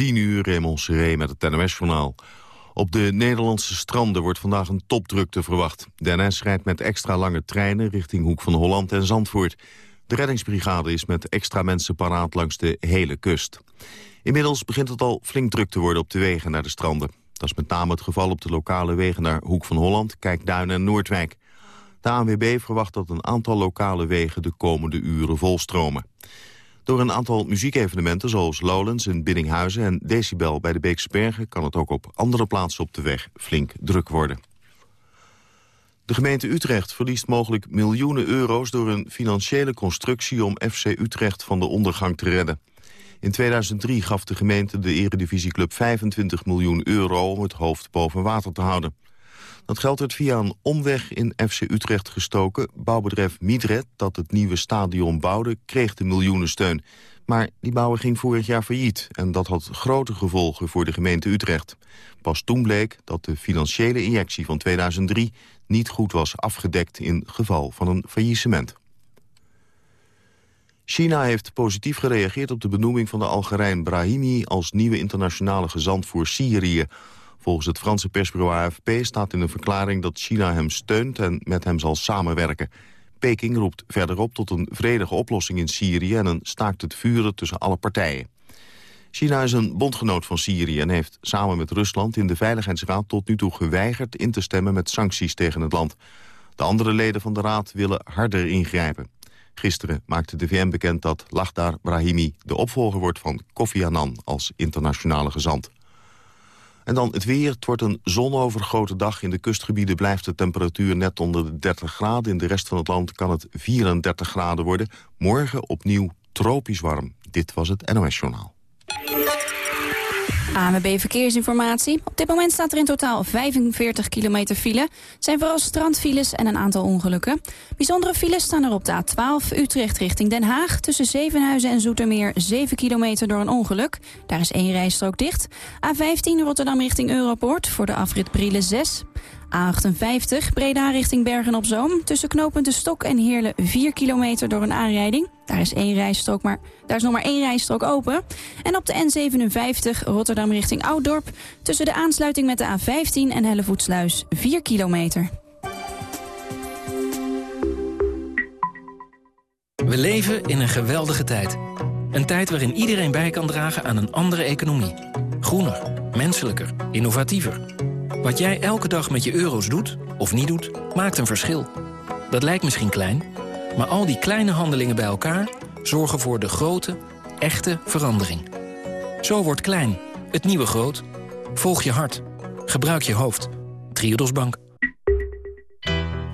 10 uur, Raymond Seré met het NOS-journaal. Op de Nederlandse stranden wordt vandaag een topdrukte verwacht. De NS rijdt met extra lange treinen richting Hoek van Holland en Zandvoort. De reddingsbrigade is met extra mensen paraat langs de hele kust. Inmiddels begint het al flink druk te worden op de wegen naar de stranden. Dat is met name het geval op de lokale wegen naar Hoek van Holland, Kijkduin en Noordwijk. De ANWB verwacht dat een aantal lokale wegen de komende uren volstromen. Door een aantal muziekevenementen zoals Lowlands in Biddinghuizen en Decibel bij de Beekse Bergen kan het ook op andere plaatsen op de weg flink druk worden. De gemeente Utrecht verliest mogelijk miljoenen euro's door een financiële constructie om FC Utrecht van de ondergang te redden. In 2003 gaf de gemeente de eredivisieclub 25 miljoen euro om het hoofd boven water te houden. Dat geld werd via een omweg in FC Utrecht gestoken. Bouwbedrijf Midred, dat het nieuwe stadion bouwde, kreeg de miljoenensteun. Maar die bouwer ging vorig jaar failliet en dat had grote gevolgen voor de gemeente Utrecht. Pas toen bleek dat de financiële injectie van 2003 niet goed was afgedekt in geval van een faillissement. China heeft positief gereageerd op de benoeming van de Algerijn Brahimi als nieuwe internationale gezant voor Syrië. Volgens het Franse persbureau AFP staat in een verklaring dat China hem steunt en met hem zal samenwerken. Peking roept verder op tot een vredige oplossing in Syrië en een staakt het vuren tussen alle partijen. China is een bondgenoot van Syrië en heeft samen met Rusland in de Veiligheidsraad tot nu toe geweigerd in te stemmen met sancties tegen het land. De andere leden van de raad willen harder ingrijpen. Gisteren maakte de VN bekend dat Lagdar Brahimi de opvolger wordt van Kofi Annan als internationale gezant. En dan het weer. Het wordt een zonovergrote dag. In de kustgebieden blijft de temperatuur net onder de 30 graden. In de rest van het land kan het 34 graden worden. Morgen opnieuw tropisch warm. Dit was het NOS Journaal. ANWB Verkeersinformatie. Op dit moment staat er in totaal 45 kilometer file. Zijn vooral strandfiles en een aantal ongelukken. Bijzondere files staan er op de A12 Utrecht richting Den Haag. Tussen Zevenhuizen en Zoetermeer 7 kilometer door een ongeluk. Daar is één rijstrook dicht. A15 Rotterdam richting Europoort voor de afrit Brielen 6. A58 Breda richting Bergen-op-Zoom. Tussen knooppunten Stok en Heerlen 4 kilometer door een aanrijding. Daar is, één rijstrook maar, daar is nog maar één rijstrook open. En op de N57 Rotterdam richting Ouddorp... tussen de aansluiting met de A15 en Hellevoetsluis 4 kilometer. We leven in een geweldige tijd. Een tijd waarin iedereen bij kan dragen aan een andere economie. Groener, menselijker, innovatiever... Wat jij elke dag met je euro's doet, of niet doet, maakt een verschil. Dat lijkt misschien klein, maar al die kleine handelingen bij elkaar... zorgen voor de grote, echte verandering. Zo wordt klein, het nieuwe groot. Volg je hart. Gebruik je hoofd. Triodos Bank.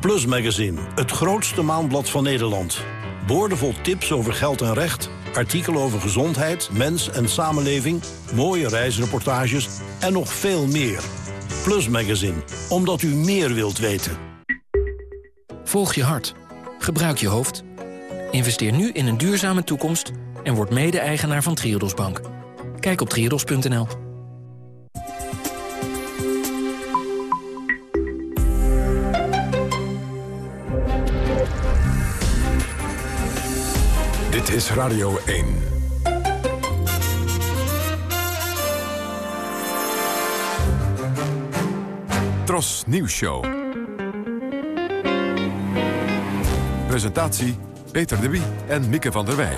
Plus Magazine, het grootste maandblad van Nederland. Boordevol tips over geld en recht, artikelen over gezondheid, mens en samenleving... mooie reisreportages en nog veel meer... Plus Magazine, omdat u meer wilt weten. Volg je hart. Gebruik je hoofd. Investeer nu in een duurzame toekomst en word mede-eigenaar van Triodos Bank. Kijk op triodos.nl. Dit is Radio 1. Tros Nieuws Show. Presentatie Peter de Wie en Mieke van der Wij.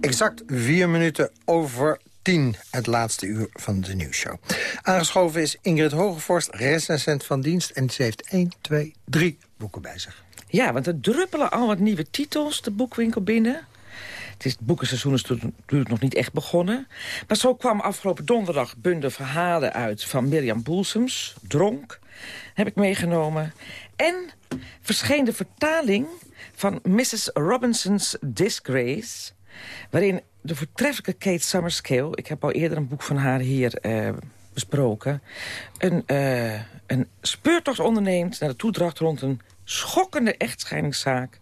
Exact vier minuten over tien, het laatste uur van de nieuwsshow. Aangeschoven is Ingrid Hogevorst, recensent van dienst... en ze heeft 1, 2, 3 boeken bij zich. Ja, want er druppelen al wat nieuwe titels de boekwinkel binnen. Het, is, boekenseizoen is natuurlijk nog niet echt begonnen. Maar zo kwam afgelopen donderdag bundel verhalen uit... van Mirjam Boelsems, Dronk, heb ik meegenomen. En verscheen de vertaling van Mrs. Robinson's Disgrace... waarin de voortreffelijke Kate Summerskill... ik heb al eerder een boek van haar hier eh, besproken... Een, uh, een speurtocht onderneemt naar de toedracht rond een schokkende echtscheidingszaak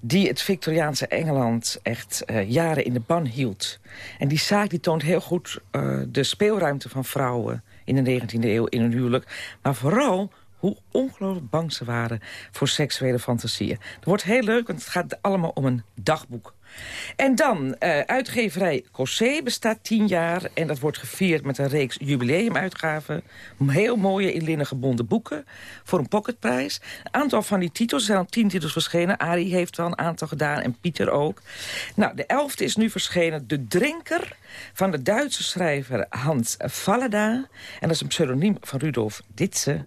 die het Victoriaanse Engeland echt uh, jaren in de ban hield. En die zaak die toont heel goed uh, de speelruimte van vrouwen in de 19e eeuw in hun huwelijk. Maar vooral hoe ongelooflijk bang ze waren voor seksuele fantasieën. Het wordt heel leuk, want het gaat allemaal om een dagboek En dan, uh, uitgeverij Cossé bestaat tien jaar... en dat wordt gevierd met een reeks jubileumuitgaven. Heel mooie in linnen gebonden boeken voor een pocketprijs. Een aantal van die titels, er zijn al tien titels verschenen. Arie heeft wel een aantal gedaan en Pieter ook. Nou, de elfde is nu verschenen, De Drinker... van de Duitse schrijver Hans Vallada. En dat is een pseudoniem van Rudolf Ditse.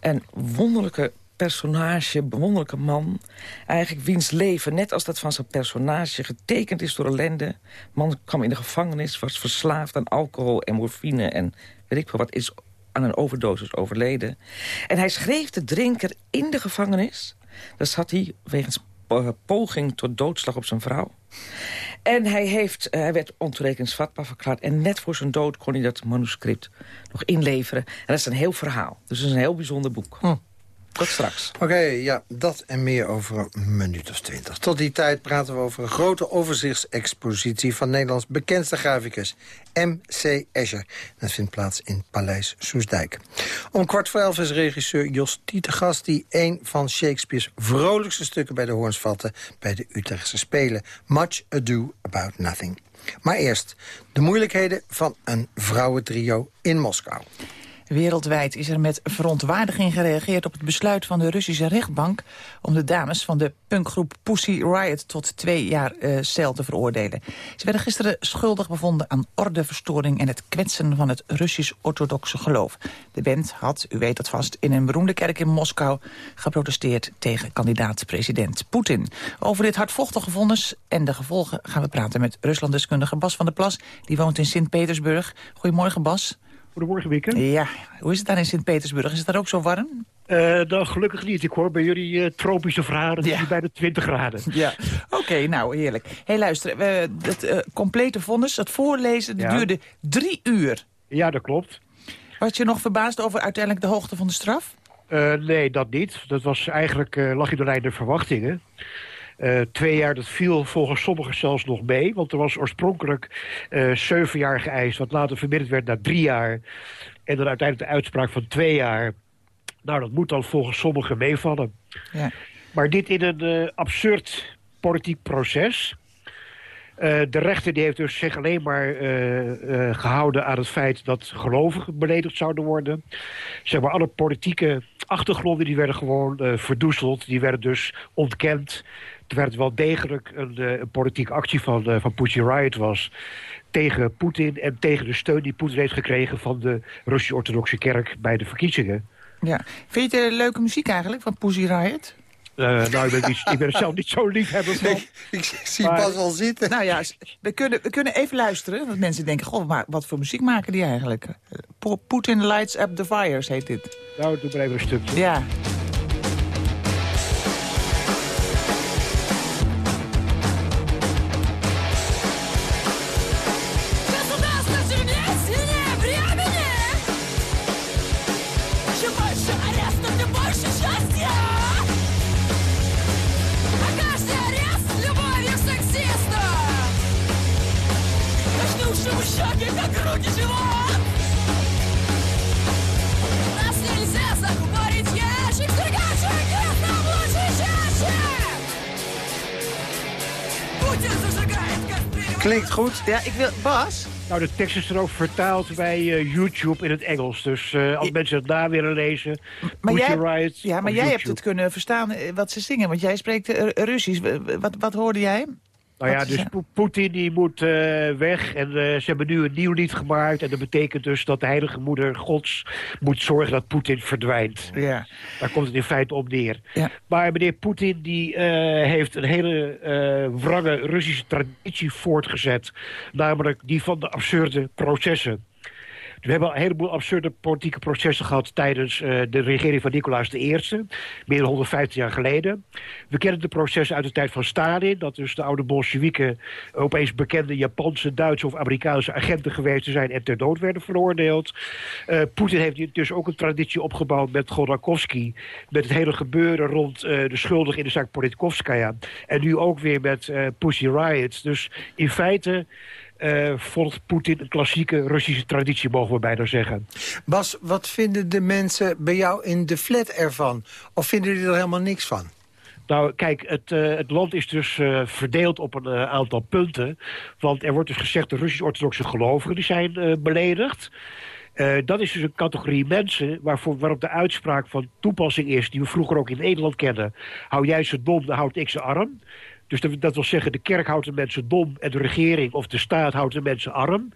Een wonderlijke personage, bewonderlijke man. Eigenlijk wiens leven, net als dat van zijn personage... getekend is door ellende. Man kwam in de gevangenis, was verslaafd aan alcohol en morfine... en weet ik veel wat, is aan een overdosis overleden. En hij schreef de drinker in de gevangenis. Daar zat hij wegens poging tot doodslag op zijn vrouw. En hij, heeft, uh, hij werd ontoerekeningsvatbaar verklaard. En net voor zijn dood kon hij dat manuscript nog inleveren. En dat is een heel verhaal. Dus het is een heel bijzonder boek. Hm. Tot straks. Oké, ja, dat en meer over een minuut of twintig. Tot die tijd praten we over een grote overzichtsexpositie... van Nederlands bekendste graficus M.C. Escher. Dat vindt plaats in Paleis Soesdijk. Om kwart voor elf is regisseur Jos Tietegast... die een van Shakespeare's vrolijkste stukken bij de hoorns vatte... bij de Utrechtse Spelen. Much Ado About Nothing. Maar eerst de moeilijkheden van een vrouwentrio in Moskou. Wereldwijd is er met verontwaardiging gereageerd op het besluit van de Russische rechtbank... om de dames van de punkgroep Pussy Riot tot twee jaar uh, cel te veroordelen. Ze werden gisteren schuldig bevonden aan ordeverstoring... en het kwetsen van het Russisch-orthodoxe geloof. De band had, u weet dat vast, in een beroemde kerk in Moskou... geprotesteerd tegen kandidaat-president Poetin. Over dit hardvochtige vonnis en de gevolgen gaan we praten... met Ruslanddeskundige Bas van der Plas. Die woont in Sint-Petersburg. Goedemorgen, Bas. Goedemorgen, Wieke. Ja, hoe is het daar in Sint-Petersburg? Is het daar ook zo warm? Uh, nou, gelukkig niet. Ik hoor bij jullie uh, tropische verhalen ja. bij de 20 graden. Ja, oké, nou heerlijk. Hé, hey, luister, het uh, complete vonnis, het voorlezen, ja. duurde drie uur. Ja, dat klopt. Was je nog verbaasd over uiteindelijk de hoogte van de straf? nee, dat niet. Dat was eigenlijk, lag je door de verwachtingen. Uh, twee jaar, dat viel volgens sommigen zelfs nog mee. Want er was oorspronkelijk uh, zeven jaar geëist... wat later verminderd werd naar drie jaar. En dan uiteindelijk de uitspraak van twee jaar. Nou, dat moet dan volgens sommigen meevallen. Ja. Maar dit in een uh, absurd politiek proces... Uh, de rechter die heeft dus zich alleen maar uh, uh, gehouden aan het feit dat gelovigen beledigd zouden worden. Zeg maar, alle politieke achtergronden die werden gewoon verdoezeld. Die werden dus ontkend. Het wel degelijk een, een politieke actie van, van Pussy Riot was. Tegen Poetin en tegen de steun die Poetin heeft gekregen van de Russisch-Orthodoxe Kerk bij de verkiezingen. Ja. Vind je het leuke muziek eigenlijk van Pussy Riot? Uh, nou, ik ben, niet, ik ben er zelf niet zo liefhebber van. Ik, ik zie maar, pas al zitten. Nou ja, we kunnen, we kunnen even luisteren. Want mensen denken, goh, maar wat voor muziek maken die eigenlijk? Putin Lights Up the Fires heet dit. Nou, doe maar even een stukje. Ja. Ja, ik wil... Bas? Nou, de tekst is er ook vertaald bij uh, YouTube in het Engels. Dus uh, als mensen het daar willen lezen, maar jij, Ja, maar jij hebt het kunnen verstaan eh, wat ze zingen. Want jij spreekt Russisch. Wat, wat hoorde jij? Nou ja, dus Poetin die moet uh, weg en uh, ze hebben nu een nieuw lied gemaakt. En dat betekent dus dat de heilige moeder gods moet zorgen dat Poetin verdwijnt. Ja. Daar komt het in feite op neer. Ja. Maar meneer Poetin die uh, heeft een hele wrange Russische traditie voortgezet. Namelijk die van de absurde processen. We hebben een heleboel absurde politieke processen gehad... tijdens uh, de regering van Nicolaas I, meer dan 150 jaar geleden. We kennen de processen uit de tijd van Stalin... dat dus de oude Bolsjewieken opeens bekende Japanse, Duitse of Amerikaanse agenten geweest zijn... en ter dood werden veroordeeld. Uh, Poetin heeft dus ook een traditie opgebouwd met Godorkovsky... met het hele gebeuren rond uh, de schuldig in de zaak Politkovskaya. En nu ook weer met Pussy Riot. Dus in feite uh, volgt Poetin een klassieke Russische traditie, mogen we bijna zeggen. Bas, wat vinden de mensen bij jou in de flat ervan? Of vinden die er helemaal niks van? Nou, kijk, het, uh, het land is dus uh, verdeeld op een uh, aantal punten. Want er wordt dus gezegd, de Russisch-orthodoxe gelovigen die zijn beledigd. dat is dus een categorie mensen waarvoor, waarop de uitspraak van toepassing is... die we vroeger ook in Nederland kennen. Hou jij ze dom, dan houd ik ze arm. Dus dat, dat wil zeggen, de kerk houdt de mensen dom... en de regering of de staat houdt de mensen arm.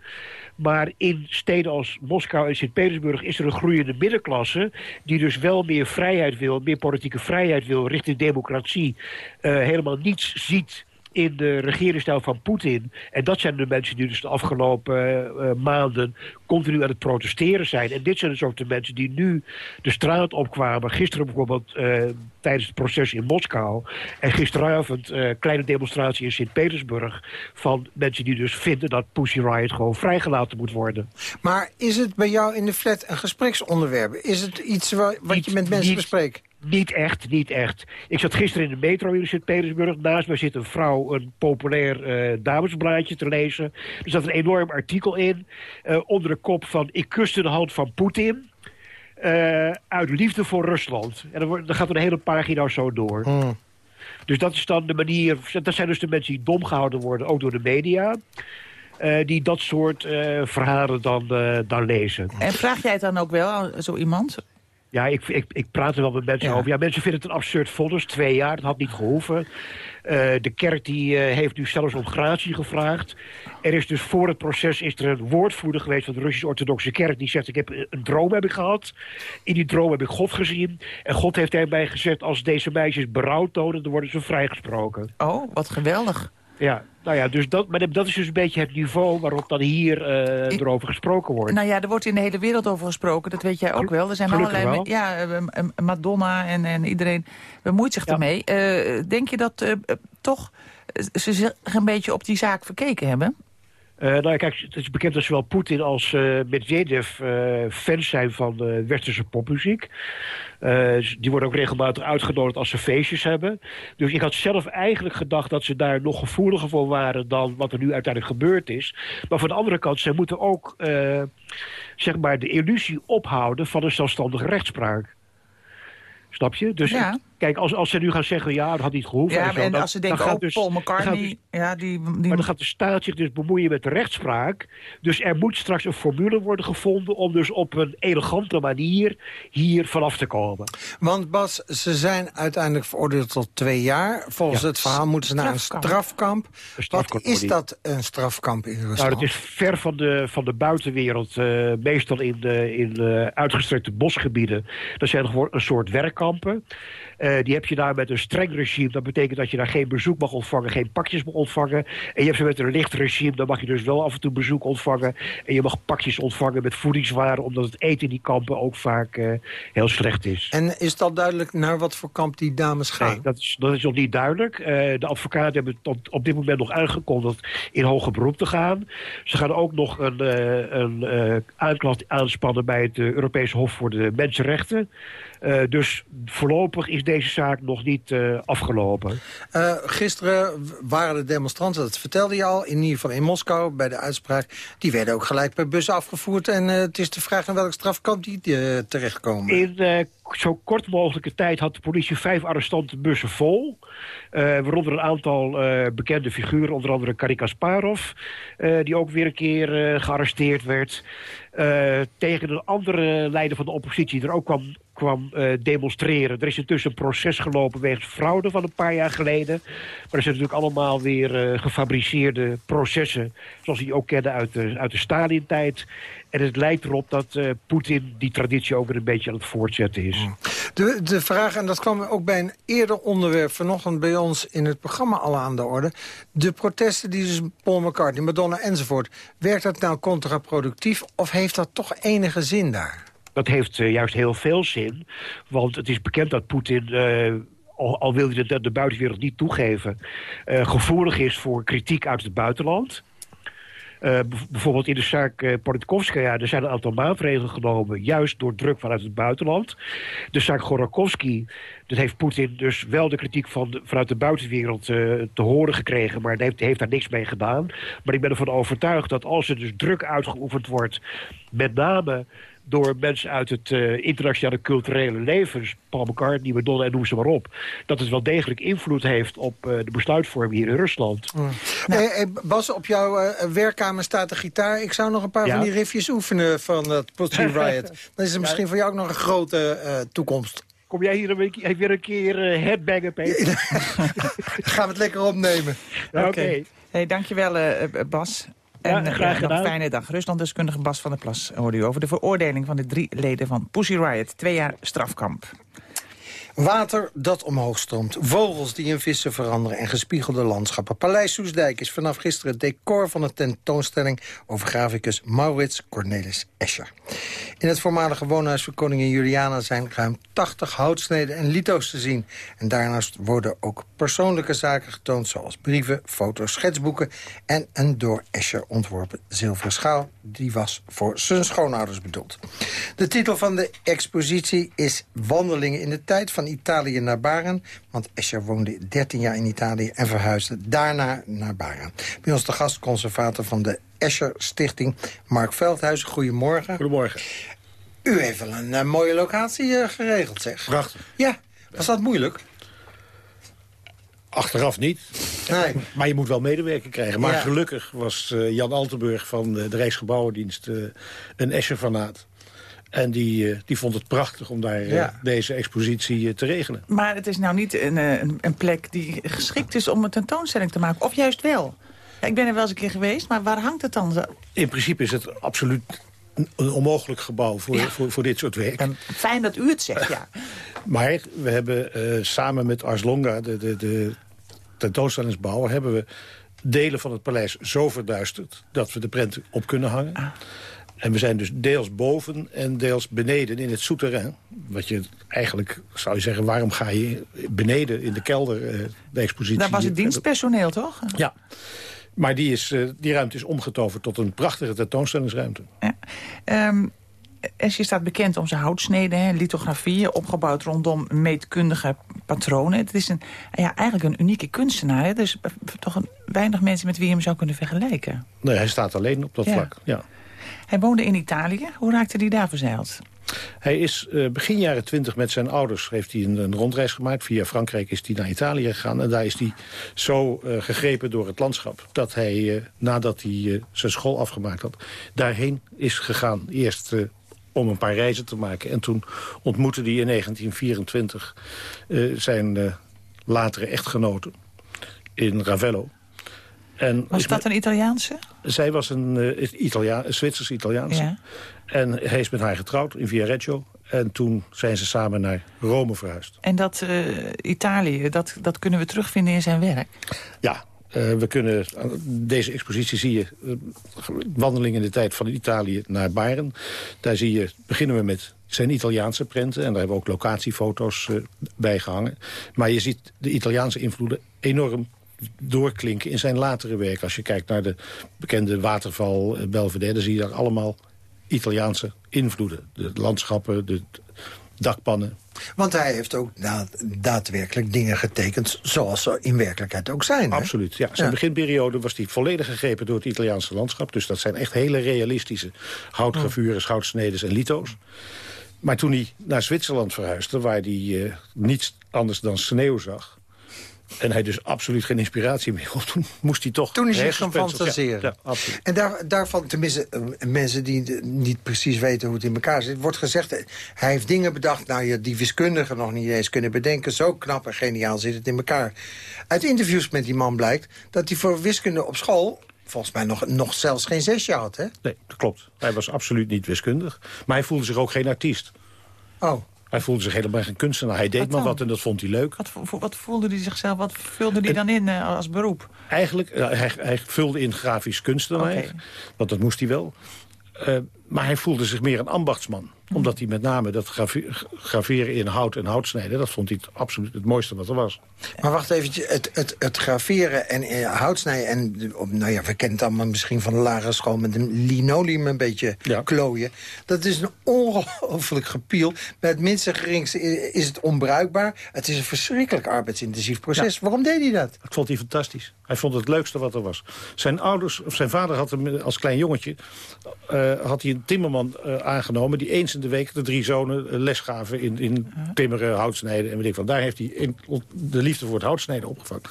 Maar in steden als Moskou en Sint-Petersburg is er een groeiende middenklasse... die dus wel meer vrijheid wil, meer politieke vrijheid wil... richting democratie, uh, helemaal niets ziet in de regeringsstijl van Poetin. En dat zijn de mensen die dus de afgelopen uh, maanden continu aan het protesteren zijn. En dit zijn dus ook de mensen die nu de straat opkwamen. Gisteren bijvoorbeeld uh, tijdens het proces in Moskou. En gisteravond uh, kleine demonstratie in Sint-Petersburg... van mensen die dus vinden dat Pussy Riot gewoon vrijgelaten moet worden. Maar is het bij jou in de flat een gespreksonderwerp? Is het iets wat, wat je met mensen niet, bespreekt? Niet echt, niet echt. Ik zat gisteren in de metro in Sint-Petersburg. Naast mij zit een vrouw een populair uh, damesblaadje te lezen. Er zat een enorm artikel in. Uh, onder de kop van ik kuste de hand van Poetin. Uh, uit liefde voor Rusland. En dan, wordt, dan gaat er een hele pagina zo door. Hmm. Dus dat is dan de manier... Dat zijn dus de mensen die dom gehouden worden, ook door de media. Uh, die dat soort uh, verhalen dan, uh, dan lezen. En vraag jij het dan ook wel, zo iemand? Ja, ik, ik, ik praat er wel met mensen Ja. over. Ja, mensen vinden het een absurd vonnis. Twee jaar, dat had niet gehoeven. Eh, de kerk die, eh, heeft nu zelfs om gratie gevraagd. Er is dus voor het proces is er een woordvoerder geweest van de Russisch-Orthodoxe Kerk. Die zegt, ik heb een droom heb ik gehad. In die droom heb ik God gezien. En God heeft daarbij gezegd, als deze meisjes berouw tonen, dan worden ze vrijgesproken. Oh, wat geweldig. Ja, nou ja, dus dat, maar dat is dus een beetje het niveau waarop dan hier eh, Ik- erover gesproken wordt. Nou ja, er wordt in de hele wereld over gesproken. Dat weet jij ook wel. Er zijn Gelukkig allerlei... wel. Ja, eh, eh, Madonna en, en iedereen bemoeit zich Ja. ermee. Denk je dat toch ze zich een beetje op die zaak verkeken hebben? Eh, nou kijk, het is bekend dat zowel Poetin als eh Medvedev eh, fans zijn van westerse popmuziek. Eh, die worden ook regelmatig uitgenodigd als ze feestjes hebben. Dus ik had zelf eigenlijk gedacht dat ze daar nog gevoeliger voor waren dan wat er nu uiteindelijk gebeurd is. Maar van de andere kant, zij moeten ook zeg maar de illusie ophouden van een zelfstandige rechtspraak. Snap je? Dus Ja. Kijk, als, als ze nu gaan zeggen, ja, dat had niet gehoeven. Ja, en, zo, en dan- als ze denken, gaat oh, dus- Paul McCartney... dus- ja, die, die maar dan gaat de staat zich dus bemoeien met de rechtspraak. Dus er moet straks een formule worden gevonden... om dus op een elegante manier hier vanaf te komen. Want Bas, ze zijn uiteindelijk veroordeeld tot twee jaar. Volgens Ja. het verhaal moeten ze naar een Strafkamp. strafkamp. Een strafkamp Wat is dat, een strafkamp in Rusland? Nou, dat is ver van de, van de buitenwereld. eh, meestal in, de, in uitgestrekte bosgebieden. Dat zijn gewoon een soort werkkampen. Eh, die heb je daar met een streng regime. Dat betekent dat je daar geen bezoek mag ontvangen, geen pakjes mag ontvangen. En je hebt ze met een licht regime. Dan mag je dus wel af en toe bezoek ontvangen. En je mag pakjes ontvangen met voedingswaren. Omdat het eten in die kampen ook vaak eh, heel slecht is. En is dat duidelijk naar wat voor kamp die dames gaan? Nee, dat is, dat is nog niet duidelijk. Eh, de advocaten hebben tot op dit moment nog aangekondigd in hoger beroep te gaan. Ze gaan ook nog een, een aanklacht aanspannen bij het Europese Hof voor de Mensenrechten. Dus voorlopig is deze zaak nog niet eh, afgelopen. Eh, gisteren waren de demonstranten, dat vertelde je al, in ieder geval in Moskou bij de uitspraak. Die werden ook gelijk per bus afgevoerd. En eh, het is de vraag in welk strafkamp die terechtkomen. In zo kort mogelijke tijd had de politie vijf arrestantenbussen vol. Eh, waaronder een aantal eh, bekende figuren, onder andere Kari Kasparov... eh, die ook weer een keer gearresteerd werd. Tegen een andere leider van de oppositie die er ook kwam, kwam demonstreren. Er is intussen een proces gelopen wegens fraude van een paar jaar geleden. Maar er zijn natuurlijk allemaal weer gefabriceerde processen... zoals die ook kennen uit de, uit de Stalin-tijd. En het lijkt erop dat eh, Poetin die traditie ook weer een beetje aan het voortzetten is. De, de vraag, en dat kwam ook bij een eerder onderwerp vanochtend bij ons in het programma al aan de orde. De protesten die dus Paul McCartney, Madonna enzovoort. Werkt dat nou contraproductief of heeft dat toch enige zin daar? Dat heeft eh, juist heel veel zin. Want het is bekend dat Poetin... eh, al, al wil hij de, de buitenwereld niet toegeven... gevoelig is voor kritiek uit het buitenland. Eh, bijvoorbeeld in de zaak eh Politkovskaya... er zijn een aantal maatregelen genomen... juist door druk vanuit het buitenland. De zaak Gorakovsky... dat heeft Poetin dus wel de kritiek van vanuit de buitenwereld eh, te horen gekregen... maar heeft, heeft daar niks mee gedaan. Maar ik ben ervan overtuigd dat als er dus druk uitgeoefend wordt... met name door mensen uit het uh, internationale culturele leven... dus Paul McCartney, Madonna en noem ze maar op... dat het wel degelijk invloed heeft op uh, de besluitvorming hier in Rusland. Mm. Nou. Hey, hey, Bas, op jouw uh, werkkamer staat de gitaar. Ik zou nog een paar ja. van die riffjes oefenen van het Pussy Riot. Dan is er misschien ja. voor jou ook nog een grote toekomst. Kom jij hier een week, weer een keer uh, headbangen, Peter? gaan we het lekker opnemen. Oké. Okay. Hey, dankjewel, uh, Bas. En ja, graag een fijne dag. Ruslanddeskundige Bas van der Plas hoorde u over de veroordeling van de drie leden van Pussy Riot. Twee jaar strafkamp. Water dat omhoog stroomt, vogels die in vissen veranderen... en gespiegelde landschappen. Paleis Soesdijk is vanaf gisteren het decor van een tentoonstelling... over graficus Maurits Cornelis Escher. In het voormalige woonhuis van koningin Juliana... zijn ruim 80 houtsneden en lito's te zien. En daarnaast worden ook persoonlijke zaken getoond... zoals brieven, foto's, schetsboeken... en een door Escher ontworpen zilveren schaal... die was voor zijn schoonouders bedoeld. De titel van de expositie is Wandelingen in de tijd... van Italië naar Baren. Want Escher woonde 13 jaar in Italië en verhuisde daarna naar Baren. Bij ons de gastconservator van de Escher Stichting, Mark Veldhuizen. Goedemorgen. Goedemorgen. U heeft wel een uh, mooie locatie uh, geregeld, zeg. Prachtig. Ja, was dat moeilijk? Achteraf niet. Nee. Maar je moet wel medewerking krijgen. Maar ja. gelukkig was uh, Jan Altenburg van de Rijksgebouwendienst een Escher-fanaat. En die, die vond het prachtig om daar ja. deze expositie te regelen. Maar het is nou niet een, een, een, plek die geschikt is om een tentoonstelling te maken. Of juist wel? Ja, ik ben er wel eens een keer geweest, maar waar hangt het dan? Zo? In principe is het absoluut een onmogelijk gebouw voor, ja. voor, voor dit soort werk. En fijn dat u het zegt, ja. maar we hebben uh, samen met Ars Longa, de, de, de tentoonstellingsbouwer... hebben we delen van het paleis zo verduisterd... dat we de prenten op kunnen hangen. Ah. En we zijn dus deels boven en deels beneden in het souterrain. Wat je eigenlijk zou je zeggen, waarom ga je beneden in de kelder uh, de expositie... Daar was het dienstpersoneel, toch? Ja. Maar die, is, uh, die ruimte is omgetoverd tot een prachtige tentoonstellingsruimte. Ja. Um, Esje staat bekend om zijn houtsneden, hè, lithografieën... opgebouwd rondom meetkundige patronen. Het is een, ja, eigenlijk een unieke kunstenaar. Hè? Dus toch een, weinig mensen met wie je hem zou kunnen vergelijken. Nee, hij staat alleen op dat ja. vlak, ja. Hij woonde in Italië. Hoe raakte hij daar verzeild? Hij is uh, begin jaren twintig met zijn ouders heeft hij een, rondreis gemaakt. Via Frankrijk is hij naar Italië gegaan. En daar is hij zo uh, gegrepen door het landschap... dat hij, uh, nadat hij zijn school afgemaakt had, daarheen is gegaan. Eerst om een paar reizen te maken. En toen ontmoette hij in 1924 zijn latere echtgenote in Ravello. En was dat een Italiaanse? Zij was een, uh, Italia Zwitsers-Italiaanse. Ja. En hij is met haar getrouwd in Viareggio. En toen zijn ze samen naar Rome verhuisd. En dat uh, Italië, dat, dat kunnen we terugvinden in zijn werk? Ja, uh, we kunnen, deze expositie zie je, uh, wandeling in de tijd van Italië naar Baren. Daar zie je, beginnen we met zijn Italiaanse prenten. En daar hebben we ook locatiefoto's bij gehangen. Maar je ziet de Italiaanse invloeden enorm doorklinken in zijn latere werk. Als je kijkt naar de bekende waterval Belvedere... dan zie je daar allemaal Italiaanse invloeden. De landschappen, de dakpannen. Want hij heeft ook daadwerkelijk dingen getekend zoals ze in werkelijkheid ook zijn. Absoluut, ja. Zijn ja. beginperiode was hij volledig gegrepen door het Italiaanse landschap. Dus dat zijn echt hele realistische houtgravures, oh. en lito's. Maar toen hij naar Zwitserland verhuisde, waar hij uh, niets anders dan sneeuw zag en hij dus absoluut geen inspiratie meer had. Toen moest hij toch... Toen is hij gaan fantaseren. Ja, ja, en daar, daarvan, tenminste, uh, mensen die niet precies weten hoe het in elkaar zit... wordt gezegd, uh, hij heeft dingen bedacht... nou, ja, die wiskundigen nog niet eens kunnen bedenken. Zo knap en geniaal zit het in elkaar. Uit interviews met die man blijkt dat hij voor wiskunde op school volgens mij nog, nog zelfs geen zesje had, hè? Nee, dat klopt. Hij was absoluut niet wiskundig. Maar hij voelde zich ook geen artiest. Oh. Hij voelde zich helemaal geen kunstenaar. Hij deed wat maar wat en dat vond hij leuk. Wat, wat voelde hij zichzelf, wat vulde hij dan in uh, als beroep? Eigenlijk, hij, hij, vulde in grafisch kunstenaar. Okay. Want dat moest hij wel. Uh, maar hij voelde zich meer een ambachtsman. Mm. Omdat hij met name dat graveren in hout en houtsnijden... dat vond hij het absoluut het mooiste wat er was. Maar wacht even, het, het, het graveren en eh, houtsnijden... en nou ja, we kennen het allemaal misschien van de lagere school... met een linoleum een beetje ja. klooien. Dat is een ongelooflijk gepiel. Bij het minste geringste is het onbruikbaar. Het is een verschrikkelijk arbeidsintensief proces. Ja. Waarom deed hij dat? Dat vond hij fantastisch. Hij vond het leukste wat er was. Zijn ouders, of zijn vader had hem als klein jongetje... Uh, had hij een timmerman uh, aangenomen... die eens in de week de drie zonen les gaven in, in timmeren, houtsnijden en weet ik wat. Daar heeft hij in, de liefde voor het houtsnijden opgevangen.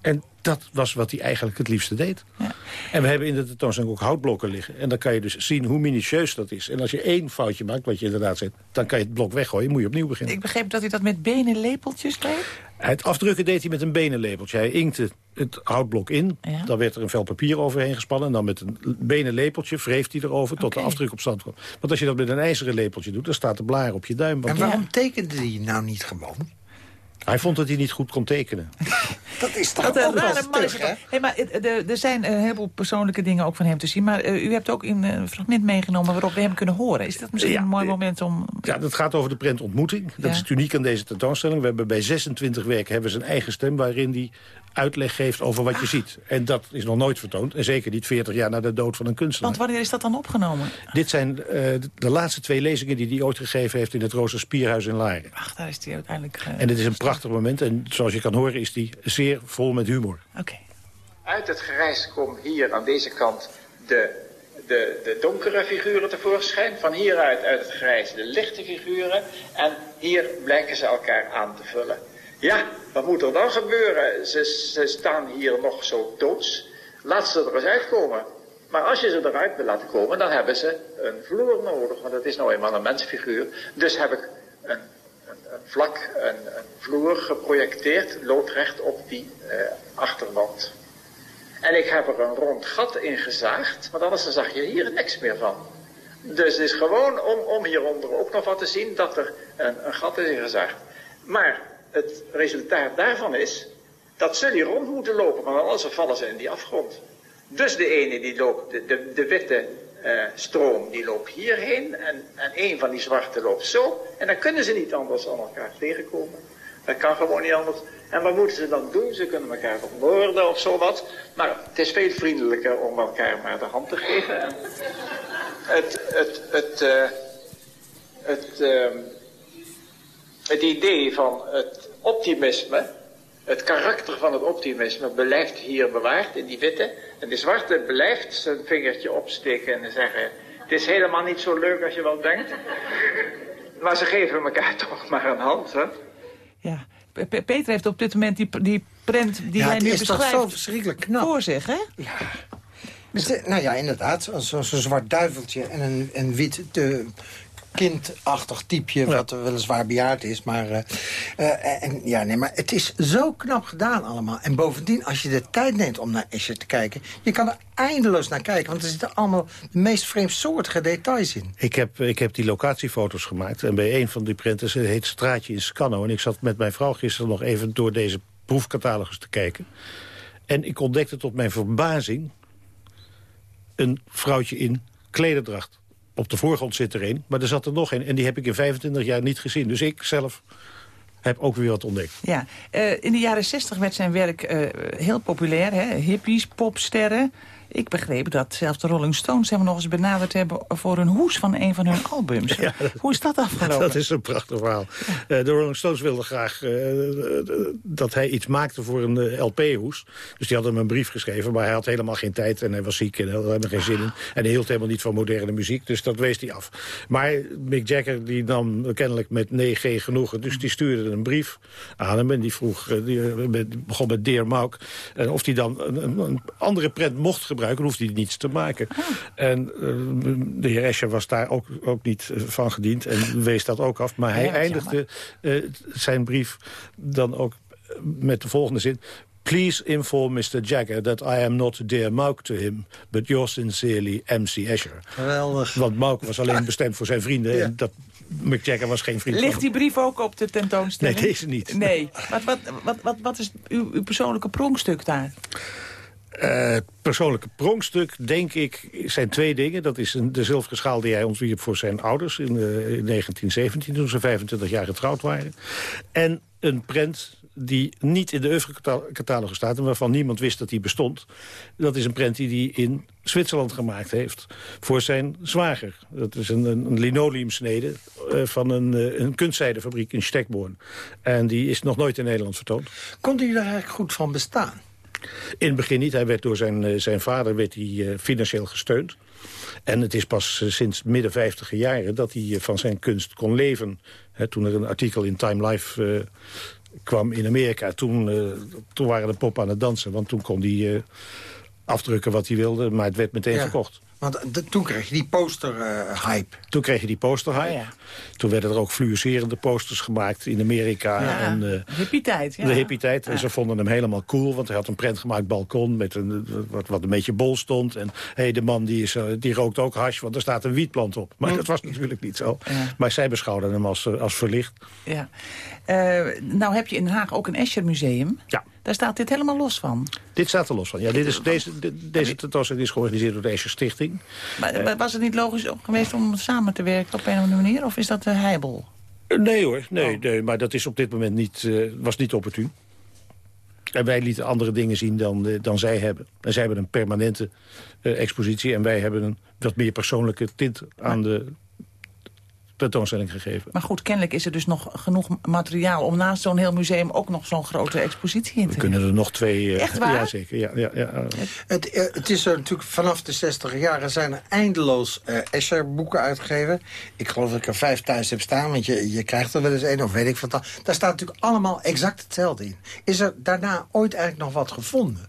En dat was wat hij eigenlijk het liefste deed. Ja. En we hebben in de tentoonstelling ook houtblokken liggen. En dan kan je dus zien hoe minutieus dat is. En als je één foutje maakt, wat je inderdaad zegt... dan kan je het blok weggooien, moet je opnieuw beginnen. Ik begreep dat hij dat met benenlepeltjes deed? Het afdrukken deed hij met een benenlepeltje. Hij inkte het houtblok in. Ja. Dan werd er een vel papier overheen gespannen. En dan met een benenlepeltje wreef hij erover tot de afdruk op stand kwam. Want als je dat met een ijzeren lepeltje doet, dan staat de blaar op je duim. En waarom tekende hij nou niet gewoon? Hij vond dat hij niet goed kon tekenen. dat is toch dat stug, hè? Hey, maar er zijn een heleboel persoonlijke dingen ook van hem te zien. Maar uh, u hebt ook in een fragment meegenomen waarop we hem kunnen horen. Is dat misschien een mooi moment om... Ja, dat gaat over de prent ontmoeting. Dat is het uniek aan deze tentoonstelling. We hebben bij 26 werken hebben ze een eigen stem... waarin hij uitleg geeft over wat je ziet. En dat is nog nooit vertoond. En zeker niet 40 jaar na de dood van een kunstenaar. Want wanneer is dat dan opgenomen? Dit zijn uh, de laatste twee lezingen die hij ooit gegeven heeft... in het Roze Spierhuis in Laren. Ach, daar is hij uiteindelijk... Uh, en dit is een prachtig moment. En zoals je kan horen is die zeer vol met humor. Oké. Uit het grijs komen hier aan deze kant de, de, de donkere figuren tevoorschijn. Van hieruit uit het grijs de lichte figuren. En hier blijken ze elkaar aan te vullen. Ja, wat moet er dan gebeuren? Ze, ze staan hier nog zo doods. Laat ze er eens uitkomen. Maar als je ze eruit wil laten komen, dan hebben ze een vloer nodig. Want het is nou eenmaal een mensfiguur. Dus heb ik een, vlak, een, een, vloer geprojecteerd, loodrecht op die eh, achterwand. En ik heb er een rond gat in gezaagd, want anders zag je hier niks meer van. Dus het is gewoon om, om hieronder ook nog wat te zien dat er een, een gat is ingezaagd. Maar het resultaat daarvan is dat ze die rond moeten lopen, want anders vallen ze in die afgrond. Dus de ene die loopt, de, de witte uh, stroom, die loopt hierheen en, en een van die zwarte loopt zo. En dan kunnen ze niet anders aan elkaar tegenkomen. Dat kan gewoon niet anders. En wat moeten ze dan doen? Ze kunnen elkaar vermoorden of zo wat. Maar het is veel vriendelijker om elkaar maar de hand te geven. En het, het, het, uh, het, uh, het idee van het optimisme, het karakter van het optimisme blijft hier bewaard in die witte. En de zwarte blijft zijn vingertje opsteken en zeggen, het is helemaal niet zo leuk als je wel denkt. Maar ze geven elkaar toch maar een hand, hè? Ja, Peter heeft op dit moment die, die prent die hij nu beschrijft... Ja, het is zo verschrikkelijk knap. Voor zich, hè? Ja. nou ja, inderdaad. Zo'n zo zwart duiveltje en een, een wit te, kindachtig typeje, wat weliswaar bejaard is. Maar, uh, uh, en, ja, nee, maar het is zo knap gedaan allemaal. En bovendien, als je de tijd neemt om naar Escher te kijken... je kan er eindeloos naar kijken, want er zitten allemaal de meest vreemdsoortige details in. Ik heb, ik heb die locatiefoto's gemaakt. En bij een van die printers, het heet Straatje in Scanno. En ik zat met mijn vrouw gisteren nog even door deze proefcatalogus te kijken. En ik ontdekte tot mijn verbazing een vrouwtje in klederdracht op de voorgrond zit er een, maar er zat er nog een. En die heb ik in 25 jaar niet gezien. Dus ik zelf heb ook weer wat ontdekt. Ja, uh, in de jaren 60 werd zijn werk uh, heel populair. Hè? Hippies, popsterren. Ik begreep dat zelfs de Rolling Stones hem nog eens benaderd hebben... voor een hoes van een van hun albums. Hoe is dat afgelopen? Dat is een prachtig verhaal. Uh, de Rolling Stones wilden graag uh, dat hij iets maakte voor een LP-hoes. Dus die hadden hem een brief geschreven, maar hij had helemaal geen tijd... en hij was ziek en hij had helemaal geen zin in. En hij hield helemaal niet van moderne muziek, dus dat wees hij af. Maar Mick Jagger die nam kennelijk met 9G genoegen... dus die stuurde een brief aan hem en die vroeg... die begon met Dear Mauk... of hij dan een, een andere prent mocht gebruiken gebruiken, hoeft hij niets te maken. Oh. En uh, de heer Escher was daar ook, ook niet eh, van gediend en wees dat ook af. Maar hij eindigde uh, zijn brief dan ook met de volgende zin... Please inform Mr. Jagger that I am not dear Mauk to him... but yours sincerely, M.C. Escher. Geweldig. Want Mauk was alleen bestemd voor zijn vrienden. En dat, Mick Jagger was geen vriend Ligt die brief ook op de tentoonstelling? Nee, deze niet. Nee. Wat, wat, wat, wat, wat is uw, uw persoonlijke pronkstuk daar? Uh, persoonlijke pronkstuk, denk ik, zijn twee dingen. Dat is de zilveren schaal die hij ontwierp voor zijn ouders in, uh, in 1917... toen ze 25 jaar getrouwd waren. En een prent die niet in de oeuvre-catalogus staat... en waarvan niemand wist dat die bestond. Dat is een prent die hij in Zwitserland gemaakt heeft voor zijn zwager. Dat is een, een linoleumsnede uh, van een, een kunstzijdefabriek in Stekborn. En die is nog nooit in Nederland vertoond. Kon hij daar eigenlijk goed van bestaan? In het begin niet. Hij werd door zijn, eh, zijn vader werd hij, uh, financieel gesteund. En het is pas uh, sinds midden vijftiger jaren dat hij van zijn kunst kon leven. toen er een artikel in Time Life kwam in Amerika, toen, toen waren de pop aan het dansen. Want toen kon hij afdrukken wat hij wilde, maar het werd meteen verkocht. Want toen kreeg je die poster-hype. toen kreeg je die poster-hype. Ja. Toen werden er ook fluorescerende posters gemaakt in Amerika. Ja, en, uh, hippie-tijd. Ja. De hippie-tijd. En ze vonden hem helemaal cool, want hij had een prent gemaakt balkon... Met een, wat, wat een beetje bol stond. En hey, de man die, is, eh, die rookt ook hash, want er staat een wietplant op. Maar dat was natuurlijk niet zo. Maar zij beschouwden hem als, als verlicht. Ja. Uh, nou heb je in Den Haag ook een Escher Museum. Ja. Daar staat dit helemaal los van. Dit staat er los van. Ja, dit is, deze deze tentoonstelling is georganiseerd door de Escher Stichting. Maar was het niet logisch geweest om samen te werken op een of andere manier? Of is dat de heibel? Nee hoor, nee, oh. nee, maar dat is op dit moment niet, uh, was niet opportun. En wij lieten andere dingen zien dan, uh, dan zij hebben. En zij hebben een permanente expositie... en wij hebben een wat meer persoonlijke tint aan de tentoonstelling gegeven. Maar goed, kennelijk is er dus nog genoeg materiaal... om naast zo'n heel museum ook nog zo'n grote expositie in te We kunnen er nog twee... Uh, Echt waar? Ja, zeker. Ja, ja, ja. Het, uh, het is er natuurlijk vanaf de 60 jaren zijn er eindeloos uh, Escher-boeken uitgegeven. Ik geloof dat ik er vijf thuis heb staan, want je, je krijgt er wel eens één of weet ik wat. Daar staat natuurlijk allemaal exact hetzelfde in. Is er daarna ooit eigenlijk nog wat gevonden?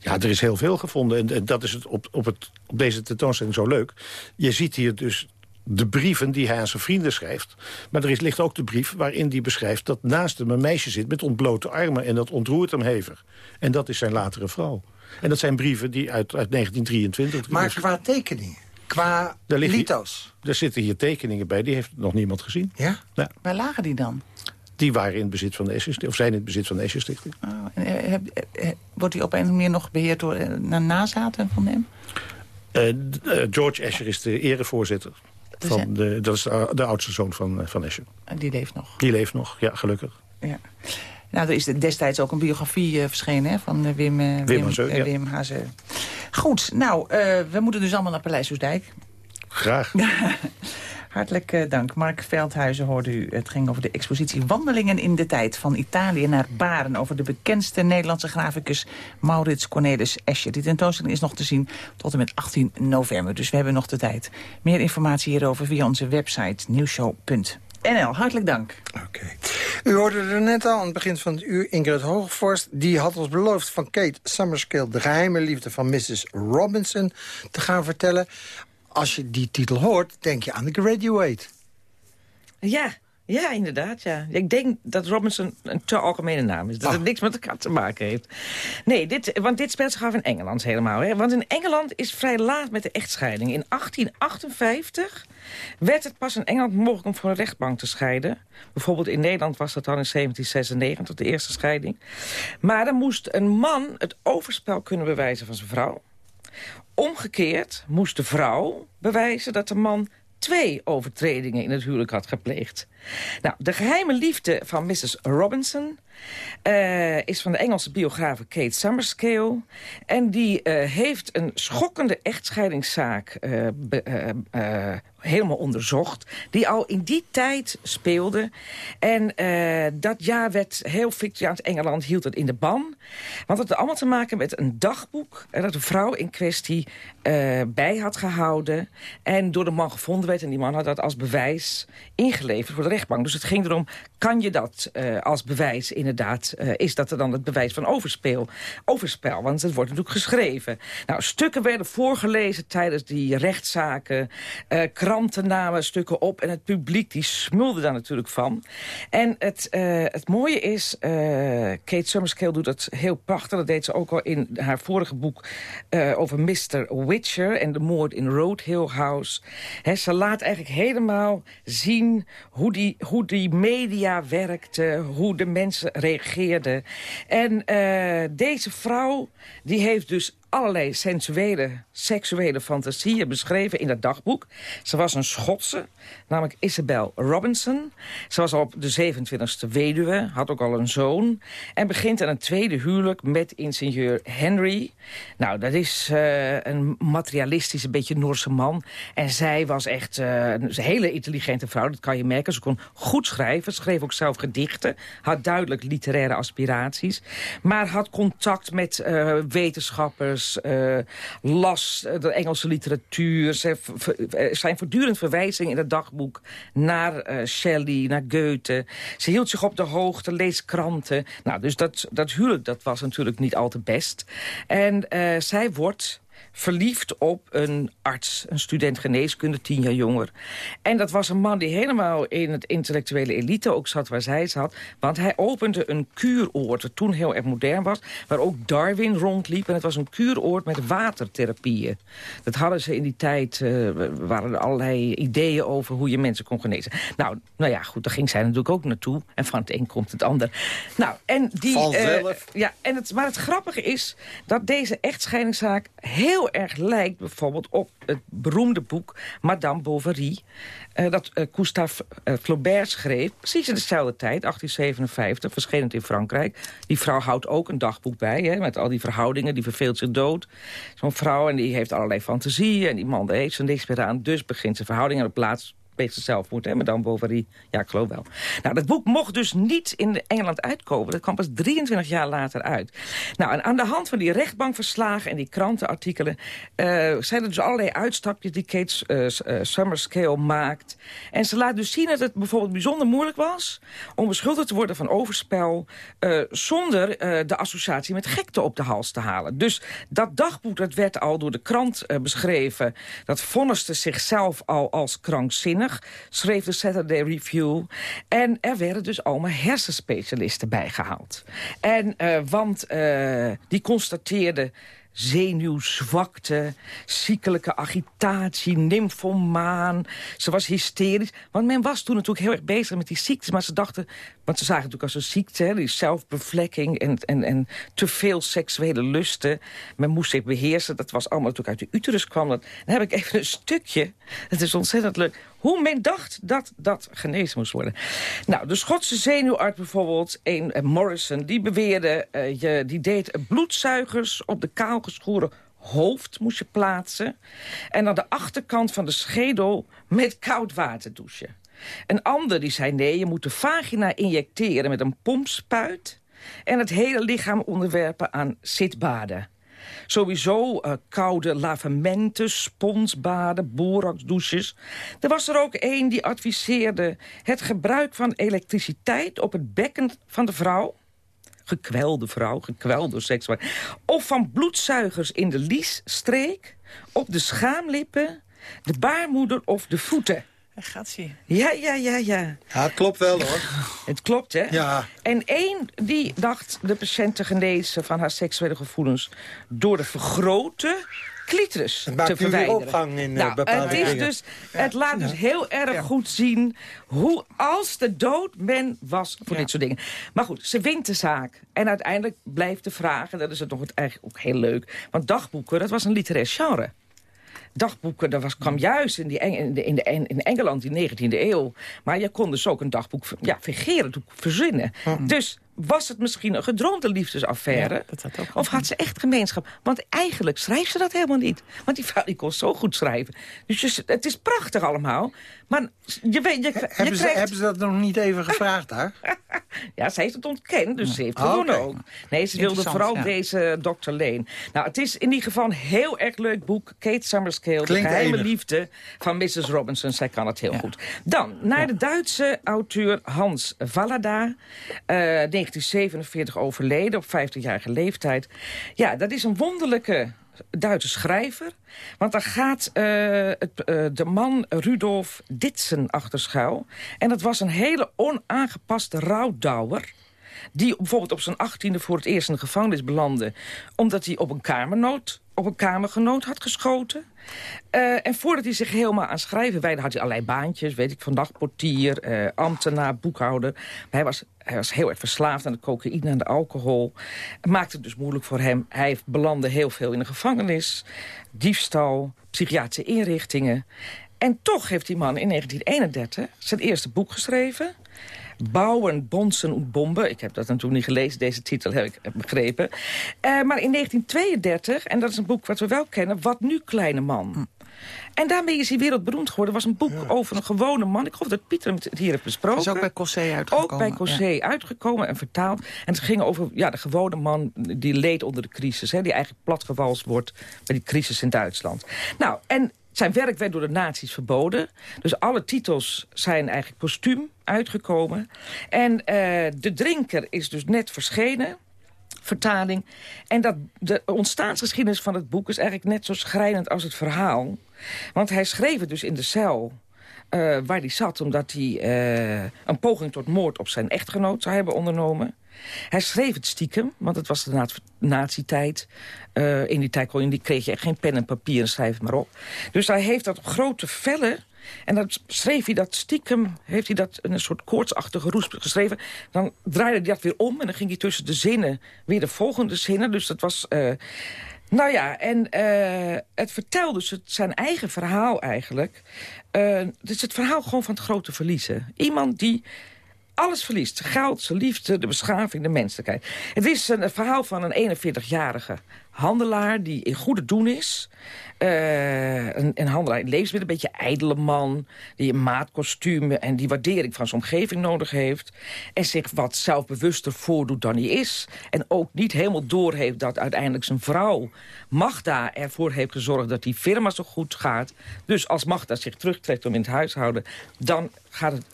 Ja, er is heel veel gevonden. En, en dat is het op, op, het, op deze tentoonstelling zo leuk. Je ziet hier dus de brieven die hij aan zijn vrienden schrijft. Maar er is, ligt ook de brief waarin hij beschrijft... dat naast hem een meisje zit met ontblote armen... en dat ontroert hem hevig. En dat is zijn latere vrouw. En dat zijn brieven die uit, uit 1923... Maar qua tekeningen? Qua lithos? Er zitten hier tekeningen bij, die heeft nog niemand gezien. Ja? ja. Waar lagen die dan? Die waren in het bezit van de Escher, of zijn in het bezit van de Escher Stichting. Oh, eh, eh, wordt die op een of andere manier nog beheerd door uh, nazaten van hem? Uh, uh, George Escher is de erevoorzitter. Van de, dat is de, de, oudste zoon van, van Escher. Die leeft nog? Die leeft nog, ja, gelukkig. Ja. Nou, er is destijds ook een biografie uh, verschenen hè, van uh, Wim, uh, Wim, Hazeu, ja. Wim Hazeu. Goed, nou, we moeten dus allemaal naar Paleis Oesdijk. Graag. Hartelijk uh, dank. Mark Veldhuizen hoorde u. Het ging over de expositie Wandelingen in de Tijd... van Italië naar Baren. Over de bekendste Nederlandse graficus Maurits Cornelis Escher. Die tentoonstelling is nog te zien tot en met 18 november. Dus we hebben nog de tijd. Meer informatie hierover via onze website nieuwshow.nl. Hartelijk dank. Oké. U hoorde er net al aan het begin van het uur Ingrid Hoogvorst. Die had ons beloofd van Kate Summerskill... de geheime liefde van Mrs. Robinson te gaan vertellen als je die titel hoort, denk je aan The Graduate. Ja, ja, inderdaad, ja. Ik denk dat Robinson een te algemene naam is. Dat het niks met elkaar te maken heeft. Nee, dit, want dit speelt zich af in Engeland helemaal. Hè? Want in Engeland is vrij laat met de echtscheiding. In 1858 werd het pas in Engeland mogelijk om voor een rechtbank te scheiden. Bijvoorbeeld in Nederland was dat dan in 1796, de eerste scheiding. Maar dan moest een man het overspel kunnen bewijzen van zijn vrouw. Omgekeerd moest de vrouw bewijzen dat de man twee overtredingen in het huwelijk had gepleegd. Nou, de geheime liefde van Mrs. Robinson uh, is van de Engelse biografe Kate Summerscale. En die uh, heeft een schokkende echtscheidingszaak uh, helemaal onderzocht. Die al in die tijd speelde. En dat jaar werd heel Victoriaans Engeland hield het in de ban. Want het had allemaal te maken met een dagboek... dat de vrouw in kwestie bij had gehouden. En door de man gevonden werd. En die man had dat als bewijs ingeleverd rechtbank. Dus het ging erom, kan je dat als bewijs in inderdaad, uh, is dat er dan het bewijs van overspel. Overspel, want het wordt natuurlijk geschreven. Nou, stukken werden voorgelezen tijdens die rechtszaken. Uh, kranten namen stukken op en het publiek die smulde daar natuurlijk van. En het, het mooie is, Kate Summerskill doet dat heel prachtig. Dat deed ze ook al in haar vorige boek over Mr. Witcher en de moord in Roadhill House. Ze laat eigenlijk helemaal zien hoe die, hoe die media werkte, hoe de mensen reageerde. En uh, deze vrouw die heeft dus allerlei sensuele, seksuele fantasieën beschreven in dat dagboek. Ze was een Schotse, namelijk Isabel Robinson. Ze was al op de 27e weduwe, had ook al een zoon... en begint aan een tweede huwelijk met ingenieur Henry. Nou, dat is uh, een materialistische, beetje Noorse man. En zij was echt uh, een hele intelligente vrouw, dat kan je merken. Ze kon goed schrijven, schreef ook zelf gedichten... had duidelijk literaire aspiraties... maar had contact met uh, wetenschappers, las de Engelse literatuur... Er zijn voortdurend verwijzingen in het dagboek naar Shelley, naar Goethe. Ze hield zich op de hoogte, lees kranten. Nou, dus dat, dat huwelijk dat was natuurlijk niet al te best. En uh, zij wordt verliefd op een arts, een student geneeskunde, tien jaar jonger. En dat was een man die helemaal in het intellectuele elite ook zat waar zij zat. Want hij opende een kuuroord, dat toen heel erg modern was... waar ook Darwin rondliep. En het was een kuuroord met watertherapieën. Dat hadden ze in die tijd, uh, waren er allerlei ideeën over hoe je mensen kon genezen. Nou, nou ja, goed, daar ging zij natuurlijk ook naartoe. En van het een komt het ander. Nou, en die... Uh, ja, en het, maar het grappige is dat deze echtscheidingszaak heel erg lijkt bijvoorbeeld op het beroemde boek Madame Bovary... Uh, dat uh, Gustave uh, Flaubert schreef, precies in dezelfde tijd, 1857, verschillend in Frankrijk. Die vrouw houdt ook een dagboek bij, hè, met al die verhoudingen, die verveelt zich dood. Zo'n vrouw, en die heeft allerlei fantasieën, en die man heeft ze niks meer aan, dus begint ze verhoudingen op plaats pleegt zelfmoord, hè, Madame Bovary. Ja, ik geloof wel. Nou, dat boek mocht dus niet in Engeland uitkomen. Dat kwam pas 23 jaar later uit. Nou, en aan de hand van die rechtbankverslagen en die krantenartikelen... Uh, zijn er dus allerlei uitstapjes die Kate uh, Summerscale maakt. En ze laat dus zien dat het bijvoorbeeld bijzonder moeilijk was... om beschuldigd te worden van overspel... Zonder de associatie met gekte op de hals te halen. Dus dat dagboek dat werd al door de krant beschreven... dat vonniste zichzelf al als krankzinnig schreef de Saturday Review. En er werden dus allemaal hersenspecialisten bijgehaald. En uh, want uh, die constateerden zenuwzwakte, ziekelijke agitatie, nymfomaan. Ze was hysterisch. Want men was toen natuurlijk heel erg bezig met die ziektes. Maar ze dachten, want ze zagen natuurlijk als een ziekte... Hè, die zelfbevlekking en, en, en te veel seksuele lusten. Men moest zich beheersen. Dat was allemaal natuurlijk uit de uterus kwam. Dat. Dan heb ik even een stukje. Het is ontzettend leuk. Hoe men dacht dat dat genezen moest worden. Nou, de Schotse zenuwarts bijvoorbeeld, een uh, Morrison... die beweerde, uh, je, die deed bloedzuigers op de kaalgeschoren hoofd moest je plaatsen. En aan de achterkant van de schedel met koud water douchen. Een ander die zei nee, je moet de vagina injecteren met een pompspuit... en het hele lichaam onderwerpen aan zitbaden. Sowieso uh, koude lavementen, sponsbaden, boraxdouches. Er was er ook één die adviseerde het gebruik van elektriciteit op het bekken van de vrouw gekwelde vrouw, gekweld door seks. Of van bloedzuigers in de liesstreek, op de schaamlippen, de baarmoeder of de voeten. Gaat. Ja, ja, ja, ja. Ja, het klopt wel hoor. Het klopt, hè? Ja. En één die dacht de patiënt te genezen van haar seksuele gevoelens... door de vergrote clitoris het maakt te verwijderen. opgang in nou, bepaalde het is dingen. Dus, Het laat dus heel erg goed zien hoe als de dood men was voor dit soort dingen. Maar goed, ze wint de zaak. En uiteindelijk blijft de vraag, en dat is het nog het eigenlijk ook heel leuk... want dagboeken, dat was een literair genre dagboeken, dat was, kwam juist in, die Eng, in, de, in, de, in Engeland in de 19e eeuw. Maar je kon dus ook een dagboek ja, fingeren, verzinnen. Dus was het misschien een gedroomde liefdesaffaire? Ja, dat had ook of had ze echt gemeenschap? Want eigenlijk schrijft ze dat helemaal niet. Want die vrouw die kon zo goed schrijven. Dus je, het is prachtig allemaal. Maar je weet, je, je hebben, krijgt... ze, hebben ze dat nog niet even gevraagd daar? ja, ze heeft het ontkend, dus ze heeft gewonnen oké. ook. Nee, ze wilde vooral ja. deze Dr. Lane. Nou, het is in ieder geval een heel erg leuk boek. Kate Summerscale, De geheime enig. liefde van Mrs. Robinson. Zij kan het heel goed. Dan, naar de Duitse auteur Hans Vallada. eh, 1947 overleden, op 50-jarige leeftijd. Ja, dat is een wonderlijke Duitse schrijver. Want daar gaat eh, het, eh, de man Rudolf Ditsen achter schuil. En dat was een hele onaangepaste rouwdouwer die bijvoorbeeld op zijn achttiende voor het eerst in de gevangenis belandde... omdat hij op een kamernoot op een kamergenoot had geschoten. Uh, en voordat hij zich helemaal aan schrijven wijde... had hij allerlei baantjes, weet ik, van nachtportier, uh, ambtenaar, boekhouder. Hij was, hij was heel erg verslaafd aan de cocaïne en de alcohol. Het maakte het dus moeilijk voor hem. Hij belandde heel veel in de gevangenis. Diefstal, psychiatrische inrichtingen. En toch heeft die man in 1931 zijn eerste boek geschreven... Bouwen, Bonsen en Bomben. Ik heb dat natuurlijk niet gelezen, deze titel heb ik begrepen. Uh, maar in 1932, en dat is een boek wat we wel kennen... Wat nu, kleine man? Hm. En daarmee is hij wereldberoemd geworden. was een boek over een gewone man. Ik geloof dat Pieter het hier heeft besproken. is ook bij Cossé uitgekomen. Ook bij Cossé uitgekomen en vertaald. En het ging over ja, de gewone man die leed onder de crisis. Hè, die eigenlijk platgewalst wordt bij die crisis in Duitsland. Nou, en zijn werk werd door de nazi's verboden. Dus alle titels zijn eigenlijk postuum uitgekomen. En uh, De Drinker is dus net verschenen vertaling. En dat de ontstaansgeschiedenis van het boek is eigenlijk net zo schrijnend als het verhaal. Want hij schreef het dus in de cel uh, waar hij zat... omdat hij uh, een poging tot moord op zijn echtgenoot zou hebben ondernomen. Hij schreef het stiekem, want het was de nazi-tijd. Uh, in die tijd kon je, kreeg je echt geen pen en papier en schrijf maar op. Dus hij heeft dat op grote vellen... En dan schreef hij dat stiekem, heeft hij dat in een soort koortsachtige roes geschreven. Dan draaide hij dat weer om en dan ging hij tussen de zinnen weer de volgende zinnen. Dus dat was... Uh, nou ja, en uh, het vertelde dus zijn eigen verhaal eigenlijk. Uh, is het verhaal gewoon van het grote verliezen. Iemand die alles verliest. Geld, zijn liefde, de beschaving, de menselijkheid. Het is een, verhaal van een 41-jarige handelaar die in goede doen is. Uh, een, een, handelaar in levensmiddelen, een beetje ijdele man... die een maatkostuum en die waardering van zijn omgeving nodig heeft... en zich wat zelfbewuster voordoet dan hij is. En ook niet helemaal doorheeft dat uiteindelijk zijn vrouw... Magda ervoor heeft gezorgd dat die firma zo goed gaat. Dus als Magda zich terugtrekt om in het huishouden... dan gaat het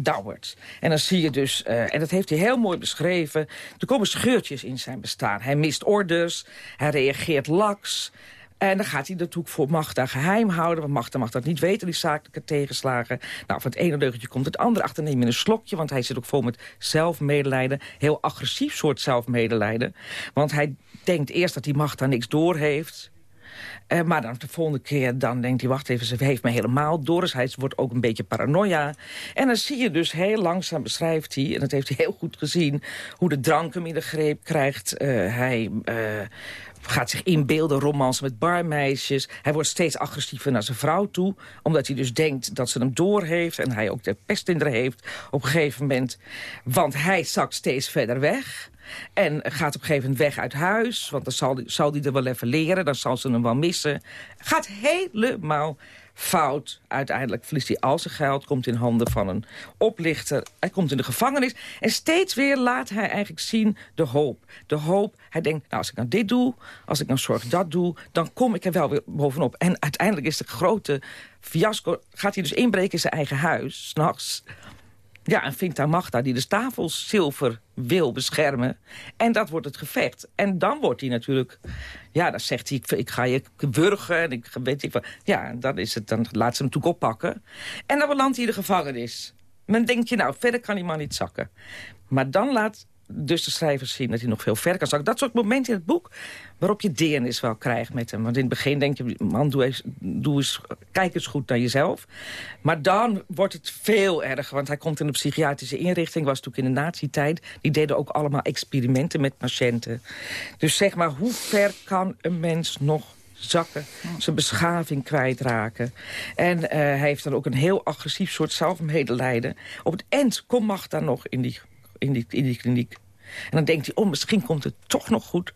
downwards. En dan zie je dus, uh, en dat heeft hij heel mooi beschreven... er komen scheurtjes in zijn bestaan. Hij mist orders, hij reageert laks... En dan gaat hij natuurlijk voor Magda geheim houden. Want Magda mag dat niet weten, die zakelijke tegenslagen. Nou, van het ene leugentje komt het andere achter. Neem je een slokje, want hij zit ook vol met zelfmedelijden. Heel agressief soort zelfmedelijden. Want hij denkt eerst dat die Magda niks door heeft. Uh, maar dan de volgende keer dan denkt hij, wacht even, ze heeft me helemaal door. Dus hij wordt ook een beetje paranoia. En dan zie je dus heel langzaam, beschrijft hij... en dat heeft hij heel goed gezien, hoe de drank hem in de greep krijgt. Uh, hij uh, gaat zich inbeelden, romans met barmeisjes. Hij wordt steeds agressiever naar zijn vrouw toe. Omdat hij dus denkt dat ze hem doorheeft. En hij ook de pest in heeft op een gegeven moment. Want hij zakt steeds verder weg. En gaat op een gegeven moment weg uit huis. Want dan zal, zal hij er wel even leren. Dan zal ze hem wel missen. Gaat helemaal fout. Uiteindelijk verliest hij al zijn geld, komt in handen van een oplichter. Hij komt in de gevangenis. En steeds weer laat hij eigenlijk zien de hoop. De hoop, hij denkt, nou als ik nou dit doe, als ik nou zorg dat doe... dan kom ik er wel weer bovenop. En uiteindelijk is de grote fiasco... gaat hij dus inbreken in zijn eigen huis, s'nachts... Ja, en vindt daar Magda die de tafels zilver wil beschermen. En dat wordt het gevecht. En dan wordt hij natuurlijk... Ja, dan zegt hij, ik, ga je wurgen. En ik weet ik. Ja, dan, is het, dan laat ze hem natuurlijk oppakken. En dan belandt hij in de gevangenis. Men denkt je, nou, verder kan die man niet zakken. Maar dan laat dus de schrijvers zien dat hij nog veel verder kan zakken. Dat soort momenten in het boek waarop je deernis wel krijgt met hem. Want in het begin denk je, man, doe eens, doe kijk eens goed naar jezelf. Maar dan wordt het veel erger, want hij komt in een psychiatrische inrichting... was natuurlijk in de nazi-tijd. Die deden ook allemaal experimenten met patiënten. Dus zeg maar, hoe ver kan een mens nog zakken, zijn beschaving kwijtraken. En uh, hij heeft dan ook een heel agressief soort zelfmedelijden. Op het eind komt Magda nog in die, in, die, in die kliniek. En dan denkt hij, oh, misschien komt het toch nog goed.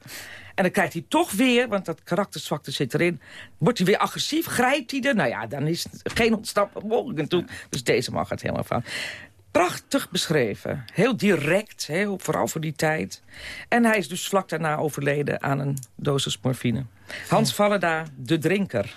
En dan krijgt hij toch weer, want dat karakterzwakte zit erin... wordt hij weer agressief, grijpt hij er. Nou ja, dan is geen ontsnappen mogelijk. Dus deze mag het helemaal van. Prachtig beschreven. Heel direct, heel, vooral voor die tijd. En hij is dus vlak daarna overleden aan een dosis morfine. Hans Valleda, de drinker.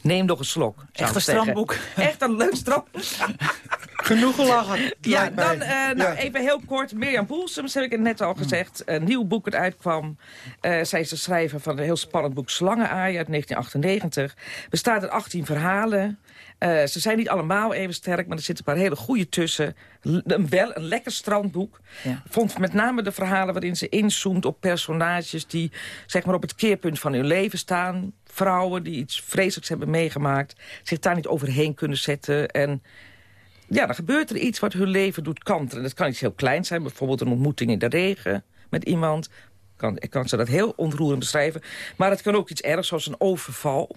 Neem nog een slok. Echt een strandboek. Echt een leuk strandboek. Genoeg gelachen. Ja, dan eh, nou, Ja. even heel kort. Mirjam Boelsems heb ik het net al gezegd. Een nieuw boek dat uitkwam. Eh, zij is de schrijver van een heel spannend boek Slangenaai uit 1998. Bestaat uit 18 verhalen. Eh, ze zijn niet allemaal even sterk, maar er zitten een paar hele goede tussen. L- een, wel een lekker strandboek. Ja. Vond met name de verhalen waarin ze inzoomt op personages... die zeg maar, op het keerpunt van hun leven staan. Vrouwen die iets vreselijks hebben meegemaakt. Zich daar niet overheen kunnen zetten. En ja, dan gebeurt er iets wat hun leven doet kantelen. Dat kan iets heel kleins zijn, bijvoorbeeld een ontmoeting in de regen met iemand. Kan, ik kan ze dat heel ontroerend beschrijven. Maar het kan ook iets ergs, zoals een overval.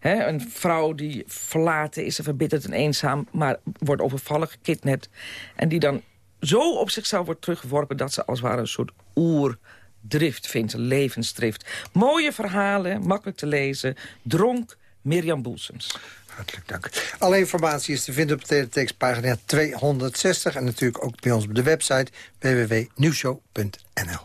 Een vrouw die verlaten is en verbitterd en eenzaam... maar wordt overvallen, gekidnapt. En die dan zo op zichzelf wordt teruggeworpen... dat ze als het ware een soort oerdrift vindt, een levensdrift. Mooie verhalen, makkelijk te lezen. Dronk Mirjam Boelsems. Hartelijk dank. Alle informatie is te vinden op teletext pagina 260... en natuurlijk ook bij ons op de website www.nieuwshow.nl.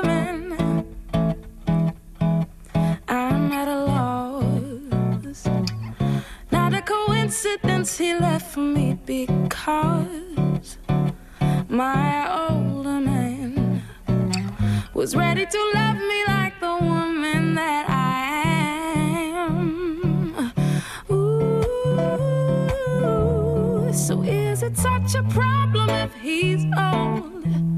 at a loss. Not a coincidence he left me because my older man was ready to love me like the woman that I am. Ooh, so is it such a problem if he's old?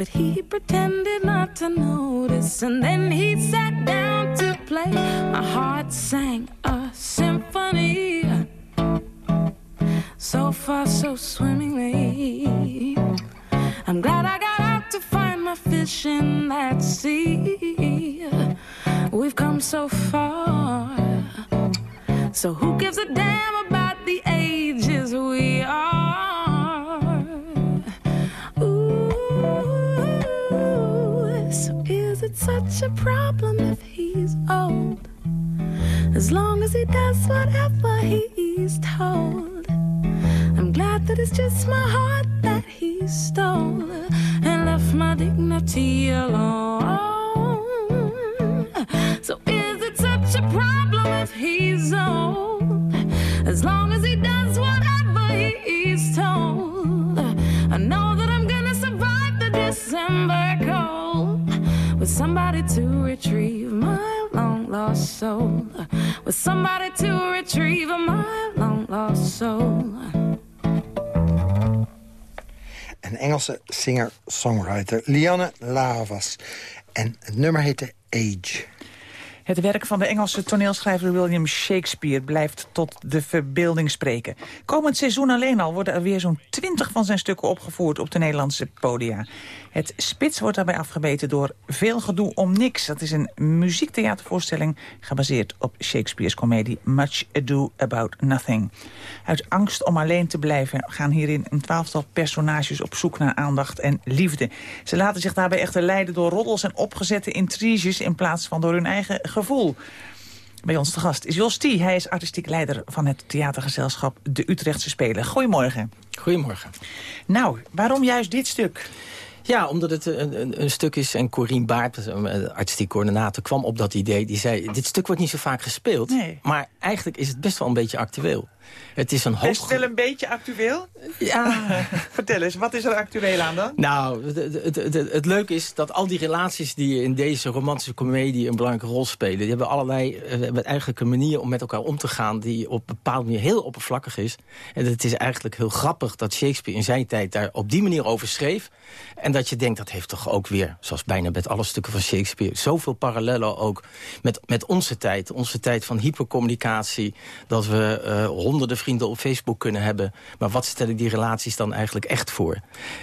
But he pretended not to notice. And then he sat down to play. My heart sang a symphony. So far, so swimmingly. I'm glad I got out to find my fish in that sea. We've come so far. So who gives a damn about such a problem if he's old? As long as he does whatever he's told. I'm glad that it's just my heart that he stole and left my dignity alone. So is it such a problem if he's old? As long as he with somebody to retrieve my long lost soul. With somebody to retrieve my long lost soul. Een Engelse singer-songwriter, Lianne Lavas. En het nummer heette Age. Het werk van de Engelse toneelschrijver William Shakespeare blijft tot de verbeelding spreken. Komend seizoen alleen al worden er weer zo'n twintig van zijn stukken opgevoerd op de Nederlandse podia. Het spits wordt daarbij afgebeten door Veel gedoe om niks. Dat is een muziektheatervoorstelling gebaseerd op Shakespeare's komedie Much Ado About Nothing. Uit angst om alleen te blijven gaan hierin een twaalftal personages op zoek naar aandacht en liefde. Ze laten zich daarbij echter leiden door roddels en opgezette intriges in plaats van door hun eigen gevoel. Bij ons te gast is Jos T. Hij is artistiek leider van het theatergezelschap De Utrechtse Spelen. Goedemorgen. Goedemorgen. Nou, waarom juist dit stuk? Ja, omdat het een, een, een stuk is en Corien Baart, de artistiek coördinator, kwam op dat idee. Die zei, dit stuk wordt niet zo vaak gespeeld, Nee. maar eigenlijk is het best wel een beetje actueel. Het is een hoog... Is het wel een beetje actueel? Ja. Vertel eens, wat is er actueel aan dan? Nou, het, het, het, het leuke is dat al die relaties die in deze romantische komedie een belangrijke rol spelen... die hebben allerlei uh, hebben eigenlijk een manier om met elkaar om te gaan... die op een bepaalde manier heel oppervlakkig is. En het is eigenlijk heel grappig dat Shakespeare in zijn tijd daar op die manier over schreef. En dat je denkt, dat heeft toch ook weer, zoals bijna met alle stukken van Shakespeare... zoveel parallellen ook met, met onze tijd. Onze tijd van hypercommunicatie, dat we uh, honderden vrienden op Facebook kunnen hebben. Maar wat stellen die relaties dan eigenlijk echt voor?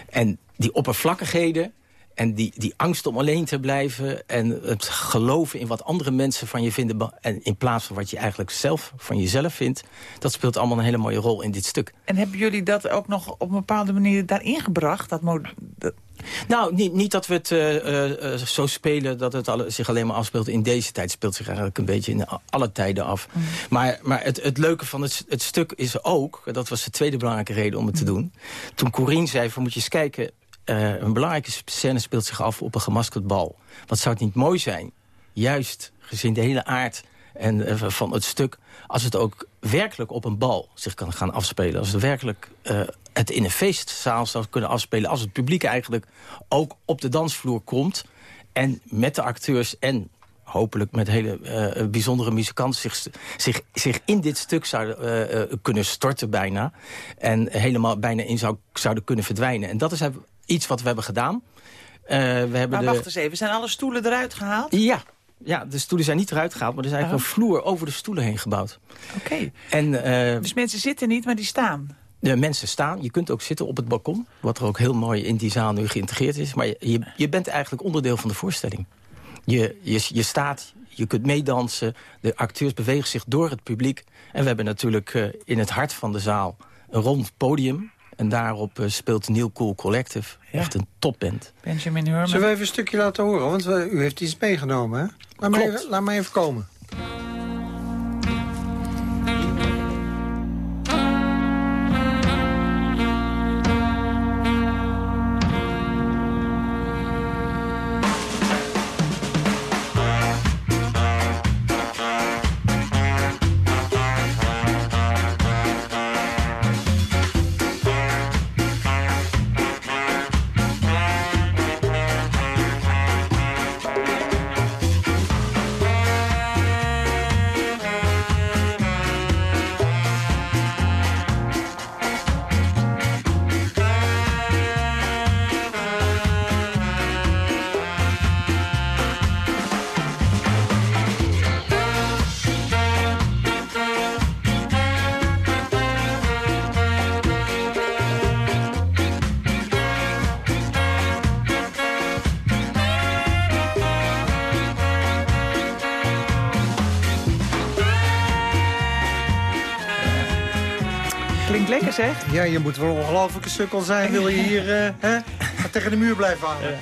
En die oppervlakkigheden en die, die angst om alleen te blijven... en het geloven in wat andere mensen van je vinden... en in plaats van wat je eigenlijk zelf van jezelf vindt... dat speelt allemaal een hele mooie rol in dit stuk. En hebben jullie dat ook nog op een bepaalde manier daarin gebracht? Dat dat... Nou, niet, niet dat we het uh, uh, zo spelen dat het alle, zich alleen maar afspeelt in deze tijd. Het speelt zich eigenlijk een beetje in alle tijden af. Mm. Maar, maar het, het leuke van het, het stuk is ook... dat was de tweede belangrijke reden om het te mm. doen... toen Corine zei van moet je eens kijken... Uh, een belangrijke scène speelt zich af op een gemaskerd bal. Wat zou het niet mooi zijn, juist gezien de hele aard en, uh, van het stuk... als het ook werkelijk op een bal zich kan gaan afspelen. Als het werkelijk uh, het in een feestzaal zou kunnen afspelen... als het publiek eigenlijk ook op de dansvloer komt... en met de acteurs en hopelijk met hele uh, bijzondere muzikanten... Zich, zich, zich in dit stuk zouden kunnen storten bijna. En helemaal bijna in zou, zouden kunnen verdwijnen. En dat is iets wat we hebben gedaan. we hebben maar wacht eens even, zijn alle stoelen eruit gehaald? Ja, ja, de stoelen zijn niet eruit gehaald, maar er is eigenlijk oh. een vloer over de stoelen heen gebouwd. Oké. Okay. Uh, dus mensen zitten niet, maar die staan? De mensen staan. Je kunt ook zitten op het balkon. Wat er ook heel mooi in die zaal nu geïntegreerd is. Maar je, je bent eigenlijk onderdeel van de voorstelling. Je, je, je staat, je kunt meedansen. De acteurs bewegen zich door het publiek. En we hebben natuurlijk uh, in het hart van de zaal een rond podium. En daarop uh, speelt Neil Cool Collective. Ja. Echt een topband. Benjamin Hurman. Zullen we even een stukje laten horen? Want we, u heeft iets meegenomen, hè? Laat, laat maar even komen. Ja, je moet wel ongelooflijk een sukkel zijn. Wil je hier uh, hè, tegen de muur blijven hangen? Ja.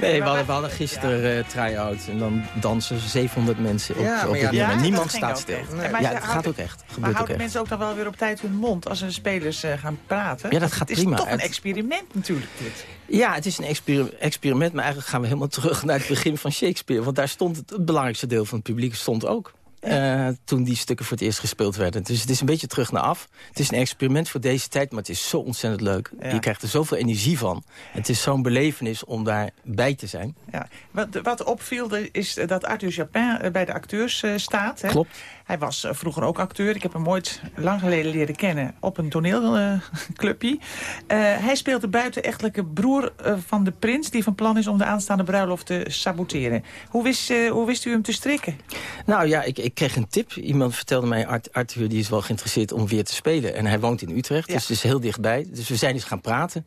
Nee, we hadden, we hadden gisteren uh, try-out. En dan dansen 700 mensen op, ja, op ja, ja, Niemand staat stil. Nee. Ja, het gaat ook echt. maar houden mensen ook dan wel weer op tijd hun mond als hun spelers uh, gaan praten? Ja, dat gaat prima. Het is toch een experiment natuurlijk, dit. Ja, het is een experiment, maar eigenlijk gaan we helemaal terug naar het begin van Shakespeare. Want daar stond het, het belangrijkste deel van het publiek stond ook. Uh, toen die stukken voor het eerst gespeeld werden. Dus het is een beetje terug naar af. Het is een experiment voor deze tijd, maar het is zo ontzettend leuk. Je krijgt er zoveel energie van. het is zo'n belevenis om daarbij te zijn. Ja. Wat, wat opviel is dat Arthur Japin eh, bij de acteurs uh, staat. Hè? Klopt. Hij was vroeger ook acteur. Ik heb hem ooit lang geleden leren kennen op een toneelclubje. Uh, hij speelt de buitenechtelijke broer van de prins... die van plan is om de aanstaande bruiloft te saboteren. Hoe wist, hoe wist u hem te strikken? Nou ja, ik ik kreeg een tip. Iemand vertelde mij, Arthur die is wel geïnteresseerd om weer te spelen. En hij woont in Utrecht, dus het is heel dichtbij. Dus we zijn eens gaan praten.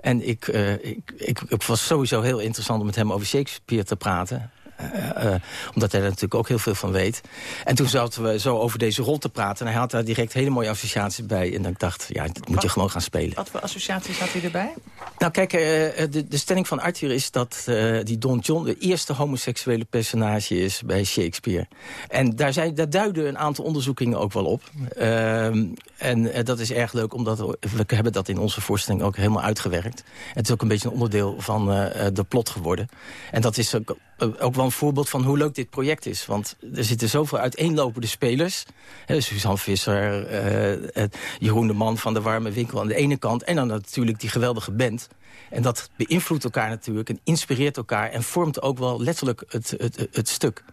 En ik, uh, ik, ik, ik was sowieso heel interessant om met hem over Shakespeare te praten. Uh, uh, omdat hij er natuurlijk ook heel veel van weet. En toen zaten we zo over deze rol te praten. En hij had daar direct hele mooie associaties bij. En dan dacht ja, dat moet je gewoon gaan spelen. Wat voor associaties had hij erbij? Nou, kijk, uh, de, de stelling van Arthur is dat die Don John... de eerste homoseksuele personage is bij Shakespeare. En daar, zijn, daar duiden een aantal onderzoekingen ook wel op. Ehm, en dat is erg leuk, omdat we hebben dat in onze voorstelling ook helemaal uitgewerkt. Het is ook een beetje een onderdeel van de plot geworden. En dat is ook, ook wel een voorbeeld van hoe leuk dit project is. Want er zitten zoveel uiteenlopende spelers. Hè, Suzanne Visser, eh, eh, Jeroen de Man van de Warme Winkel aan de ene kant... en dan natuurlijk die geweldige band. En dat beïnvloedt elkaar natuurlijk en inspireert elkaar... en vormt ook wel letterlijk het, het, het stuk.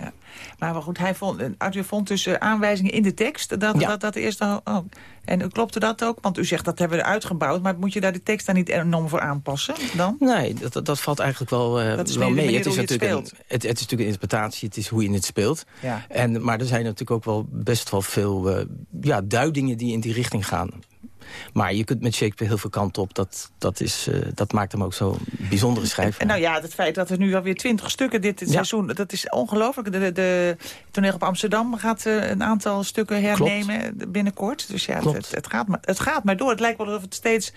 Ja. Maar goed, hij vond, Arthur vond dus uh, aanwijzingen in de tekst. Dat, Ja. dat, dat eerst al, oh. En klopte dat ook? Want u zegt dat hebben we uitgebouwd. Maar moet je daar de tekst dan niet enorm voor aanpassen dan? Nee, dat, dat, dat valt eigenlijk wel, eh, Dat is wel mee. het natuurlijk speelt. een, het, het is natuurlijk een interpretatie, het is hoe je het speelt. Ja. En, maar er zijn natuurlijk ook wel best wel veel eh, ja, duidingen die in die richting gaan. Maar je kunt met Shakespeare heel veel kant op. Dat, dat, is, eh, dat maakt hem ook zo'n bijzondere schrijver. En nou ja, het feit dat er nu alweer twintig stukken dit seizoen... dat is ongelooflijk. De, de, de toneel op Amsterdam gaat eh, een aantal stukken hernemen binnenkort. Dus ja, het, het gaat maar, het gaat maar door. Het lijkt wel alsof het steeds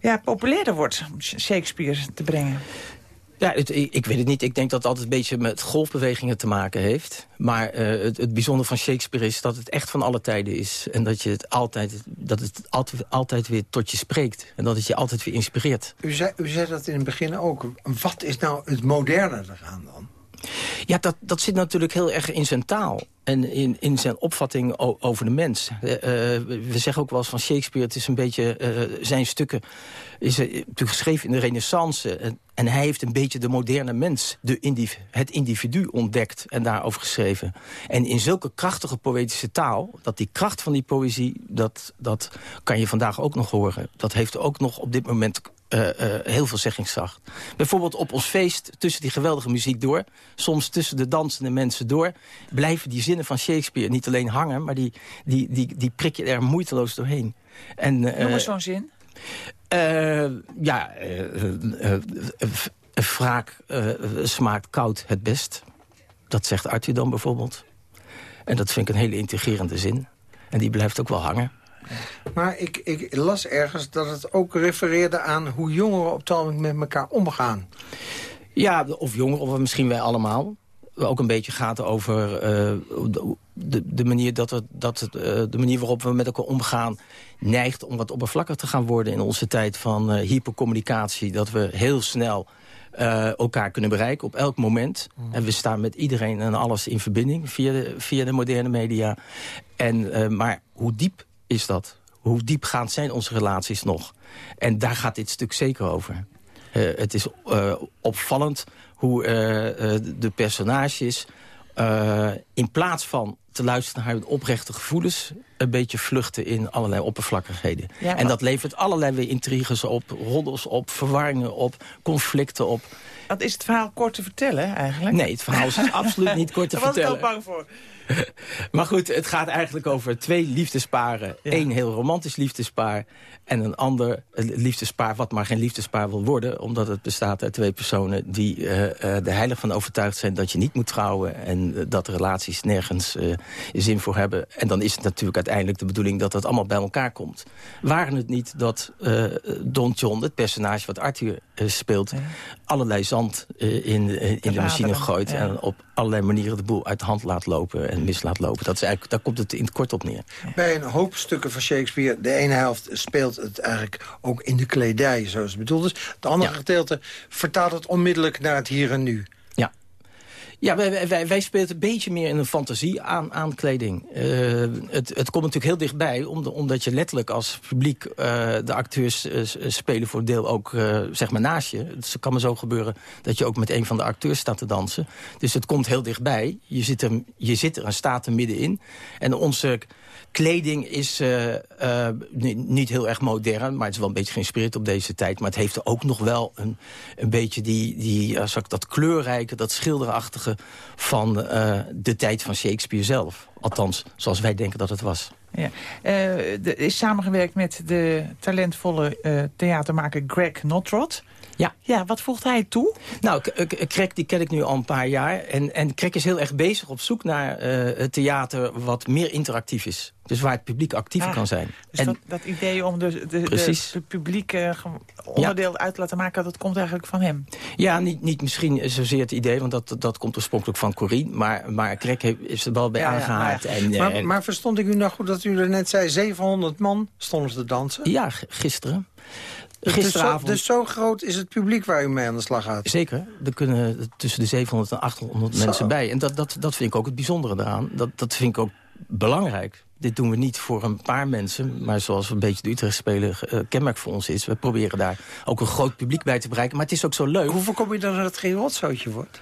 ja, populairder wordt om Shakespeare te brengen. Ja, ik weet het niet. Ik denk dat het altijd een beetje met golfbewegingen te maken heeft. Maar eh, het, het bijzondere van Shakespeare is dat het echt van alle tijden is. En dat, je het altijd, dat het altijd, altijd weer tot je spreekt. En dat het je altijd weer inspireert. U zei, u zei dat in het begin ook. Wat is nou het moderne eraan dan? Ja, dat, dat zit natuurlijk heel erg in zijn taal. En in, in zijn opvatting over de mens. Eh, eh, we zeggen ook wel eens van Shakespeare... het is een beetje eh, zijn stukken... is natuurlijk geschreven in de renaissance. En, en hij heeft een beetje de moderne mens... De indiv- het individu ontdekt en daarover geschreven. En in zulke krachtige poëtische taal... dat die kracht van die poëzie... dat, dat kan je vandaag ook nog horen. Dat heeft ook nog op dit moment eh, eh, heel veel zeggingskracht. Bijvoorbeeld op ons feest, tussen die geweldige muziek door... soms tussen de dansende mensen door... blijven die zinnen van Shakespeare niet alleen hangen... maar die, die, die, die prik je er moeiteloos doorheen. En, eh, Noem eens zo'n zin. ja, wraak smaakt koud het best. Dat zegt Arthur dan bijvoorbeeld. En dat vind ik een hele integrerende zin. En die blijft ook wel hangen. Maar ik, ik las ergens dat het ook refereerde aan hoe jongeren op het moment met elkaar omgaan. Ja, of jongeren, of misschien wij allemaal. Ook een beetje gaat over eh, de, de, manier dat het, dat het, eh, de manier waarop we met elkaar omgaan... neigt om wat oppervlakkig te gaan worden in onze tijd van eh, hypercommunicatie. Dat we heel snel elkaar kunnen bereiken op elk moment. En we staan met iedereen en alles in verbinding via de, via de moderne media. En, maar hoe diep is dat? Hoe diepgaand zijn onze relaties nog? En daar gaat dit stuk zeker over. Eh, het is eh, opvallend hoe eh, de personages... in plaats van te luisteren naar hun oprechte gevoelens... een beetje vluchten in allerlei oppervlakkigheden. Ja, En dat levert allerlei weer intriges op, roddels op... verwarringen op, conflicten op. Wat is het verhaal kort te vertellen eigenlijk? Nee, het verhaal is absoluut niet kort te Daar was ik al vertellen. bang voor. Maar goed, het gaat eigenlijk over twee liefdesparen. Eén heel romantisch liefdespaar en een ander liefdespaar... wat maar geen liefdespaar wil worden... omdat het bestaat uit twee personen die uh, er heilig van overtuigd zijn... dat je niet moet trouwen en dat relaties nergens zin voor hebben. En dan is het natuurlijk uiteindelijk de bedoeling dat dat allemaal bij elkaar komt. Waren het niet dat Don John, het personage wat Arthur speelt... Ja. allerlei zand in, in de, de machine gooit... Ja. en op allerlei manieren de boel uit de hand laat lopen en mis laat lopen. Dat is eigenlijk, daar komt het in het kort op neer. Bij een hoop stukken van Shakespeare, de ene helft speelt het eigenlijk ook in de kledij, zoals het bedoeld is. Het andere gedeelte vertaalt het onmiddellijk naar het hier en nu. Ja. Wij, wij, wij spelen een beetje meer in een fantasie aan, aan kleding. Uh, het, het komt natuurlijk heel dichtbij, omdat je letterlijk als publiek... Uh, de acteurs uh, spelen voor deel ook zeg maar naast je. Het kan maar zo gebeuren dat je ook met een van de acteurs staat te dansen. Dus het komt heel dichtbij. Je zit er, je zit er en staat er middenin. En onze kleding is uh, uh, niet heel erg modern, maar het is wel een beetje geïnspireerd op deze tijd. Maar het heeft ook nog wel een, een beetje die, die uh, dat kleurrijke, dat schilderachtige van de tijd van Shakespeare zelf. Althans, zoals wij denken dat het was. Ja. er is samengewerkt met de talentvolle theatermaker Greg Notrot. Ja. ja, wat voegt hij toe? Nou, Krek die ken ik nu al een paar jaar. En, en Krek is heel erg bezig op zoek naar uh, het theater wat meer interactief is. Dus waar het publiek actiever ah, kan zijn. Dus en, dat, dat, idee om de, de, de, de publiek uh, onderdeel ja. uit te laten maken... dat komt eigenlijk van hem? Ja, niet, niet misschien zozeer het idee... want dat, dat komt oorspronkelijk van Corine. Maar, maar Krek heeft, is er wel bij ja, aangehaakt. Ja, en, maar, uh, maar verstond ik u nou goed dat u er net zei... 700 man stonden te dansen? Ja, gisteren. Dus, zo, Gisteravond... dus zo groot is het publiek waar u mee aan de slag gaat? Zeker. Er kunnen tussen de 700 en 800 Zo. mensen bij. En dat, dat, dat vind ik ook het bijzondere eraan. Dat, dat vind ik ook belangrijk. Dit doen we niet voor een paar mensen. Maar zoals een beetje de Utrecht spelen eh, kenmerk voor ons is. We proberen daar ook een groot publiek bij te bereiken. Maar het is ook zo leuk. Hoe voorkom je dan dat het geen rotzootje wordt?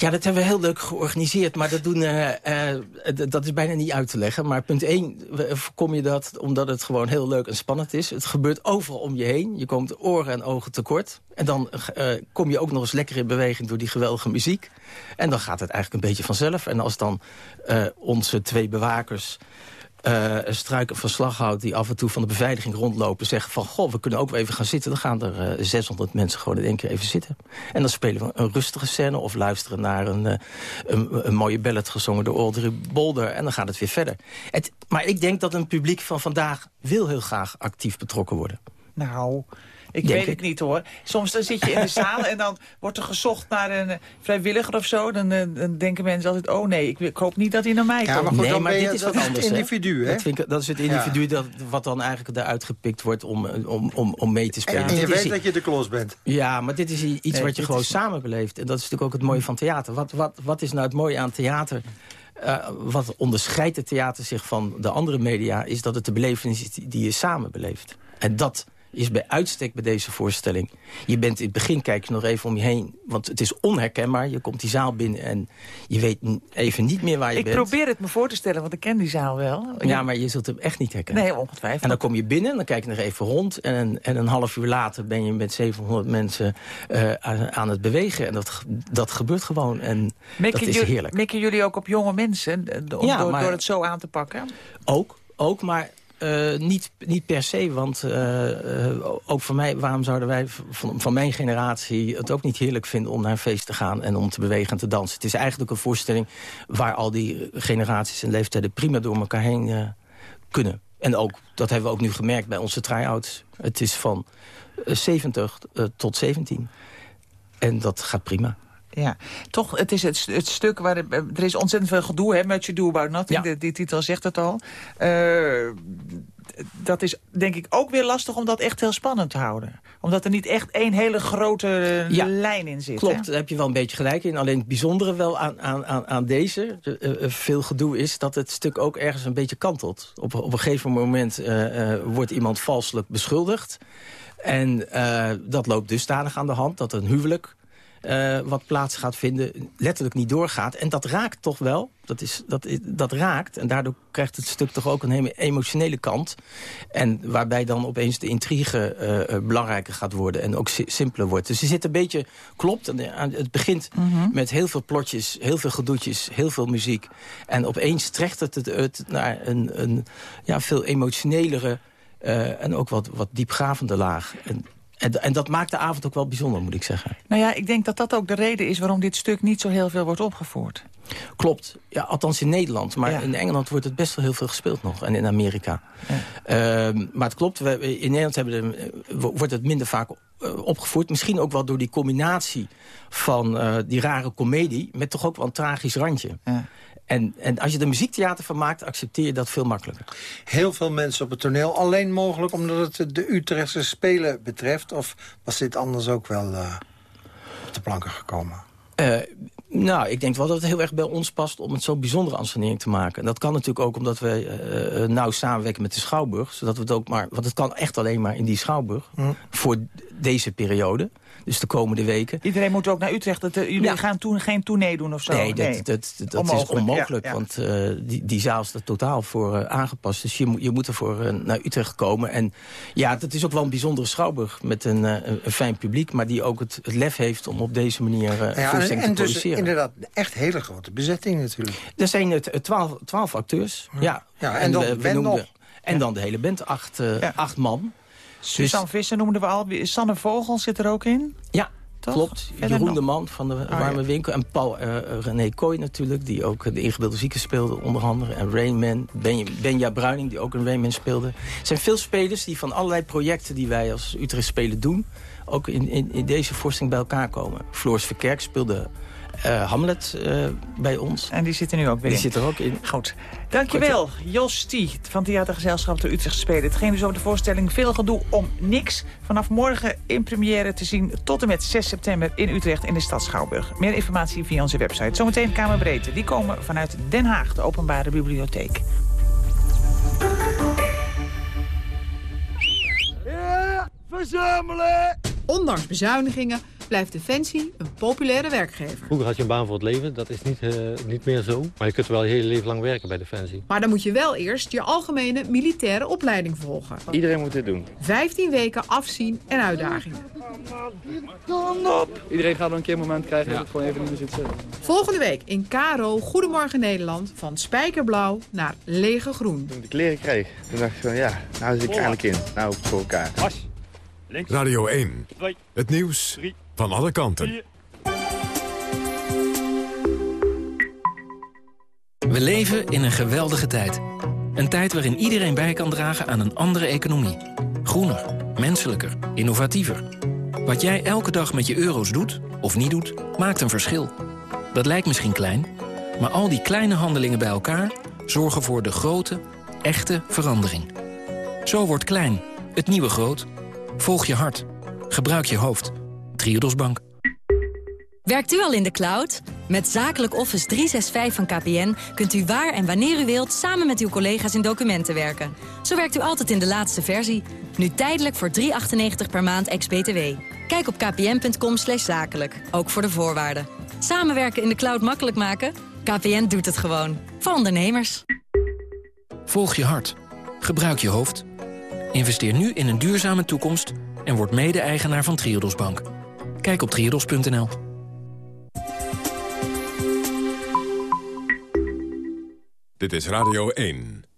Ja, dat hebben we heel leuk georganiseerd, maar dat, doen, eh, eh, dat is bijna niet uit te leggen. Maar punt 1 voorkom je dat omdat het gewoon heel leuk en spannend is. Het gebeurt overal om je heen. Je komt oren en ogen tekort. En dan eh, kom je ook nog eens lekker in beweging door die geweldige muziek. En dan gaat het eigenlijk een beetje vanzelf. En als dan eh, onze twee bewakers eh struiken van slaghout... die af en toe van de beveiliging rondlopen... zeggen van, goh, we kunnen ook wel even gaan zitten. Dan gaan er eh, 600 mensen gewoon in één keer even zitten. En dan spelen we een rustige scène... of luisteren naar een, eh, een, een mooie ballad gezongen door Audrey Bolder. En dan gaat het weer verder. Het, maar ik denk dat een publiek van vandaag... wil heel graag actief betrokken worden. Nou, ik Denk weet ik. het niet hoor. Soms dan zit je in de zaal en dan wordt er gezocht naar een eh, vrijwilliger of zo. Dan, eh, dan denken mensen altijd, oh nee, ik, ik hoop niet dat hij naar mij Ja, komt. maar goed, nee, dan maar ben je- dit is dat wat is het anders. hè? individu, hè? Dat, vind ik, dat is het individu dat, wat dan eigenlijk eruit gepikt wordt om, om, om, om mee te spelen. En je Dit is- weet dat je de klos bent. Ja, maar dit is iets Nee, wat je gewoon is- samen beleeft. En dat is natuurlijk ook het mooie van theater. Wat, wat, wat is nou het mooie aan theater? Eh, wat onderscheidt het theater zich van de andere media... is dat het de belevenis is die- die je samen beleeft. En dat is bij uitstek bij deze voorstelling. Je bent in het begin, kijk je nog even om je heen... want het is onherkenbaar. Je komt die zaal binnen en je weet even niet meer waar je Ik bent. probeer het me voor te stellen, want ik ken die zaal wel. Ja, maar je zult hem echt niet herkennen. Nee, ongetwijfeld. En dan kom je binnen, dan kijk je nog even rond... en een, en een half uur later ben je met 700 mensen eh, aan, aan het bewegen. En dat, dat gebeurt gewoon. En dat is heerlijk. Mikken jullie ook op jonge mensen eh, om, Ja, door, maar- door het zo aan te pakken? Ook, ook maar eh, niet, niet per se. Want eh, eh, ook voor mij, waarom zouden wij van, van mijn generatie... het ook niet heerlijk vinden om naar een feest te gaan... en om te bewegen en te dansen. Het is eigenlijk een voorstelling waar al die generaties en leeftijden... prima door elkaar heen kunnen. En ook, dat hebben we ook nu gemerkt bij onze try-outs. Het is van eh, 70 eh, tot 17. En dat gaat prima. Ja, toch, het is het, het stuk waar... de- er is ontzettend veel gedoe, hè, Much Ado About Nothing. Ja. De, die titel zegt het al. Eh, dat is denk ik ook weer lastig om dat echt heel spannend te houden. Omdat er niet echt één hele grote eh, Ja, lijn in zit. Klopt, hè? daar heb je wel een beetje gelijk in. Alleen het bijzondere wel aan, aan, aan, deze eh, eh, veel gedoe is... dat het stuk ook ergens een beetje kantelt. Op, op een gegeven moment eh, eh, wordt iemand valselijk beschuldigd. En eh, dat loopt dusdanig aan de hand dat een huwelijk... eh, wat plaats gaat vinden, letterlijk niet doorgaat. En dat raakt toch wel. Dat, is, dat, is- dat raakt. En daardoor krijgt het stuk toch ook een hele emotionele kant. En waarbij dan opeens de intrigue eh, eh, belangrijker gaat worden. En ook si- simpeler wordt. Dus je zit een beetje, klopt. Het begint met heel veel plotjes, heel veel gedoetjes, heel veel muziek. En opeens trekt het het, naar een, een ja, veel emotionelere... en ook wat, wat diepgravende laag. En, en, en dat maakt de avond ook wel bijzonder, moet ik zeggen. Nou ja, ik denk dat dat ook de reden is waarom dit stuk niet zo heel veel wordt opgevoerd. Klopt, ja, althans in Nederland. Maar Ja. in Engeland wordt het best wel heel veel gespeeld nog. En in Amerika. Ehm, maar het klopt, we, in Nederland hebben de, eh, wordt het minder vaak eh, opgevoerd. Misschien ook wel door die combinatie van eh, die rare komedie... met toch ook wel een tragisch randje. Ja. En, en als je er muziektheater van maakt, accepteer je dat veel makkelijker. Heel veel mensen op het toneel. Alleen mogelijk omdat het de Utrechtse Spelen betreft. Of was dit anders ook wel eh, op de planken gekomen? Eh, nou, ik denk wel dat het heel erg bij ons past om het zo'n bijzondere ansenering te maken. En dat kan natuurlijk ook omdat we eh, nauw samenwerken met de Schouwburg. Zodat we het ook maar, want het kan echt alleen maar in die Schouwburg. Voor deze periode. Dus de komende weken. Iedereen moet ook naar Utrecht. Dat, eh, jullie Ja. gaan toen geen tournee doen of zo? Nee, dat, dat, dat, is Onmogelijk, onmogelijk. ja, ja. Want eh, die, die zaal is er totaal voor eh, aangepast. Dus je, moet- je moet ervoor naar Utrecht komen. En ja, dat is ook wel een bijzondere schouwburg. Met een, eh, een, fijn publiek. Maar die ook het, het lef heeft om op deze manier eh Ja, en, voorstellingen en te dus produceren. inderdaad echt hele grote bezetting natuurlijk. Er zijn het twaalf, twaalf acteurs. Ja. Ja, en dan we- we band noemden- nog. En dan de hele band, acht, Ja. acht man. Suzanne Visser noemden we al. Sanne Vogel zit er ook in. Ja, Toch? klopt. Verder Jeroen nog? de Man van de Warme ja. Winkel. En Paul eh, René Kooi natuurlijk, die ook de ingebeelde zieken speelde onder andere. En Rainman, Benja, Benja Bruining, die ook een Rainman speelde. Er zijn veel spelers die van allerlei projecten die wij als Utrecht Spelen doen... ook in, in, in deze voorstelling bij elkaar komen. Floris Verkerk speelde eh, Hamlet eh, bij ons. En die zit er nu ook weer Die in. zit er ook in. Goed. Dankjewel, Jos T. van Theatergezelschap de Utrecht Spelen. Het ging dus over de voorstelling Veel Gedoe om Niks. Vanaf morgen in première te zien tot en met 6 september in Utrecht in de stad Schouwburg. Meer informatie via onze website. Zometeen Kamerbreedte. Die komen vanuit Den Haag, de openbare bibliotheek. Verzamelen! Ondanks bezuinigingen blijft Defensie een populaire werkgever. Vroeger had je een baan voor het leven, dat is niet, eh, niet meer zo. Maar je kunt wel je hele leven lang werken bij Defensie. Maar dan moet je wel eerst je algemene militaire opleiding volgen. Iedereen moet dit doen. 15 weken afzien en uitdagingen. Iedereen gaat wel een keer een moment krijgen dat het gewoon even niet meer zit zitten. Volgende week in Karo Goedemorgen Nederland van spijkerblauw naar lege groen. Toen ik de kleren kreeg, toen dacht ik van ja, nou zit ik eindelijk in. Nou voor elkaar. Radio 1. Het nieuws van alle kanten. We leven in een geweldige tijd. Een tijd waarin iedereen bij kan dragen aan een andere economie. Groener, menselijker, innovatiever. Wat jij elke dag met je euro's doet, of niet doet, maakt een verschil. Dat lijkt misschien klein, maar al die kleine handelingen bij elkaar... zorgen voor de grote, echte verandering. Zo wordt klein, het nieuwe groot. Volg je hart. Gebruik je hoofd. Triodos Bank. Werkt u al in de cloud? Met Zakelijk Office 365 van KPN kunt u waar en wanneer u wilt... samen met uw collega's in documenten werken. Zo werkt u altijd in de laatste versie. Nu tijdelijk voor 3,98 per maand ex-BTW. Kijk op kpn.com zakelijk, ook voor de voorwaarden. Samenwerken in de cloud makkelijk maken? KPN doet het gewoon. Voor ondernemers. Volg je hart. Gebruik je hoofd. Investeer nu in een duurzame toekomst... en word mede-eigenaar van Triodos Bank. Kijk op triodos.nl. Dit is Radio 1.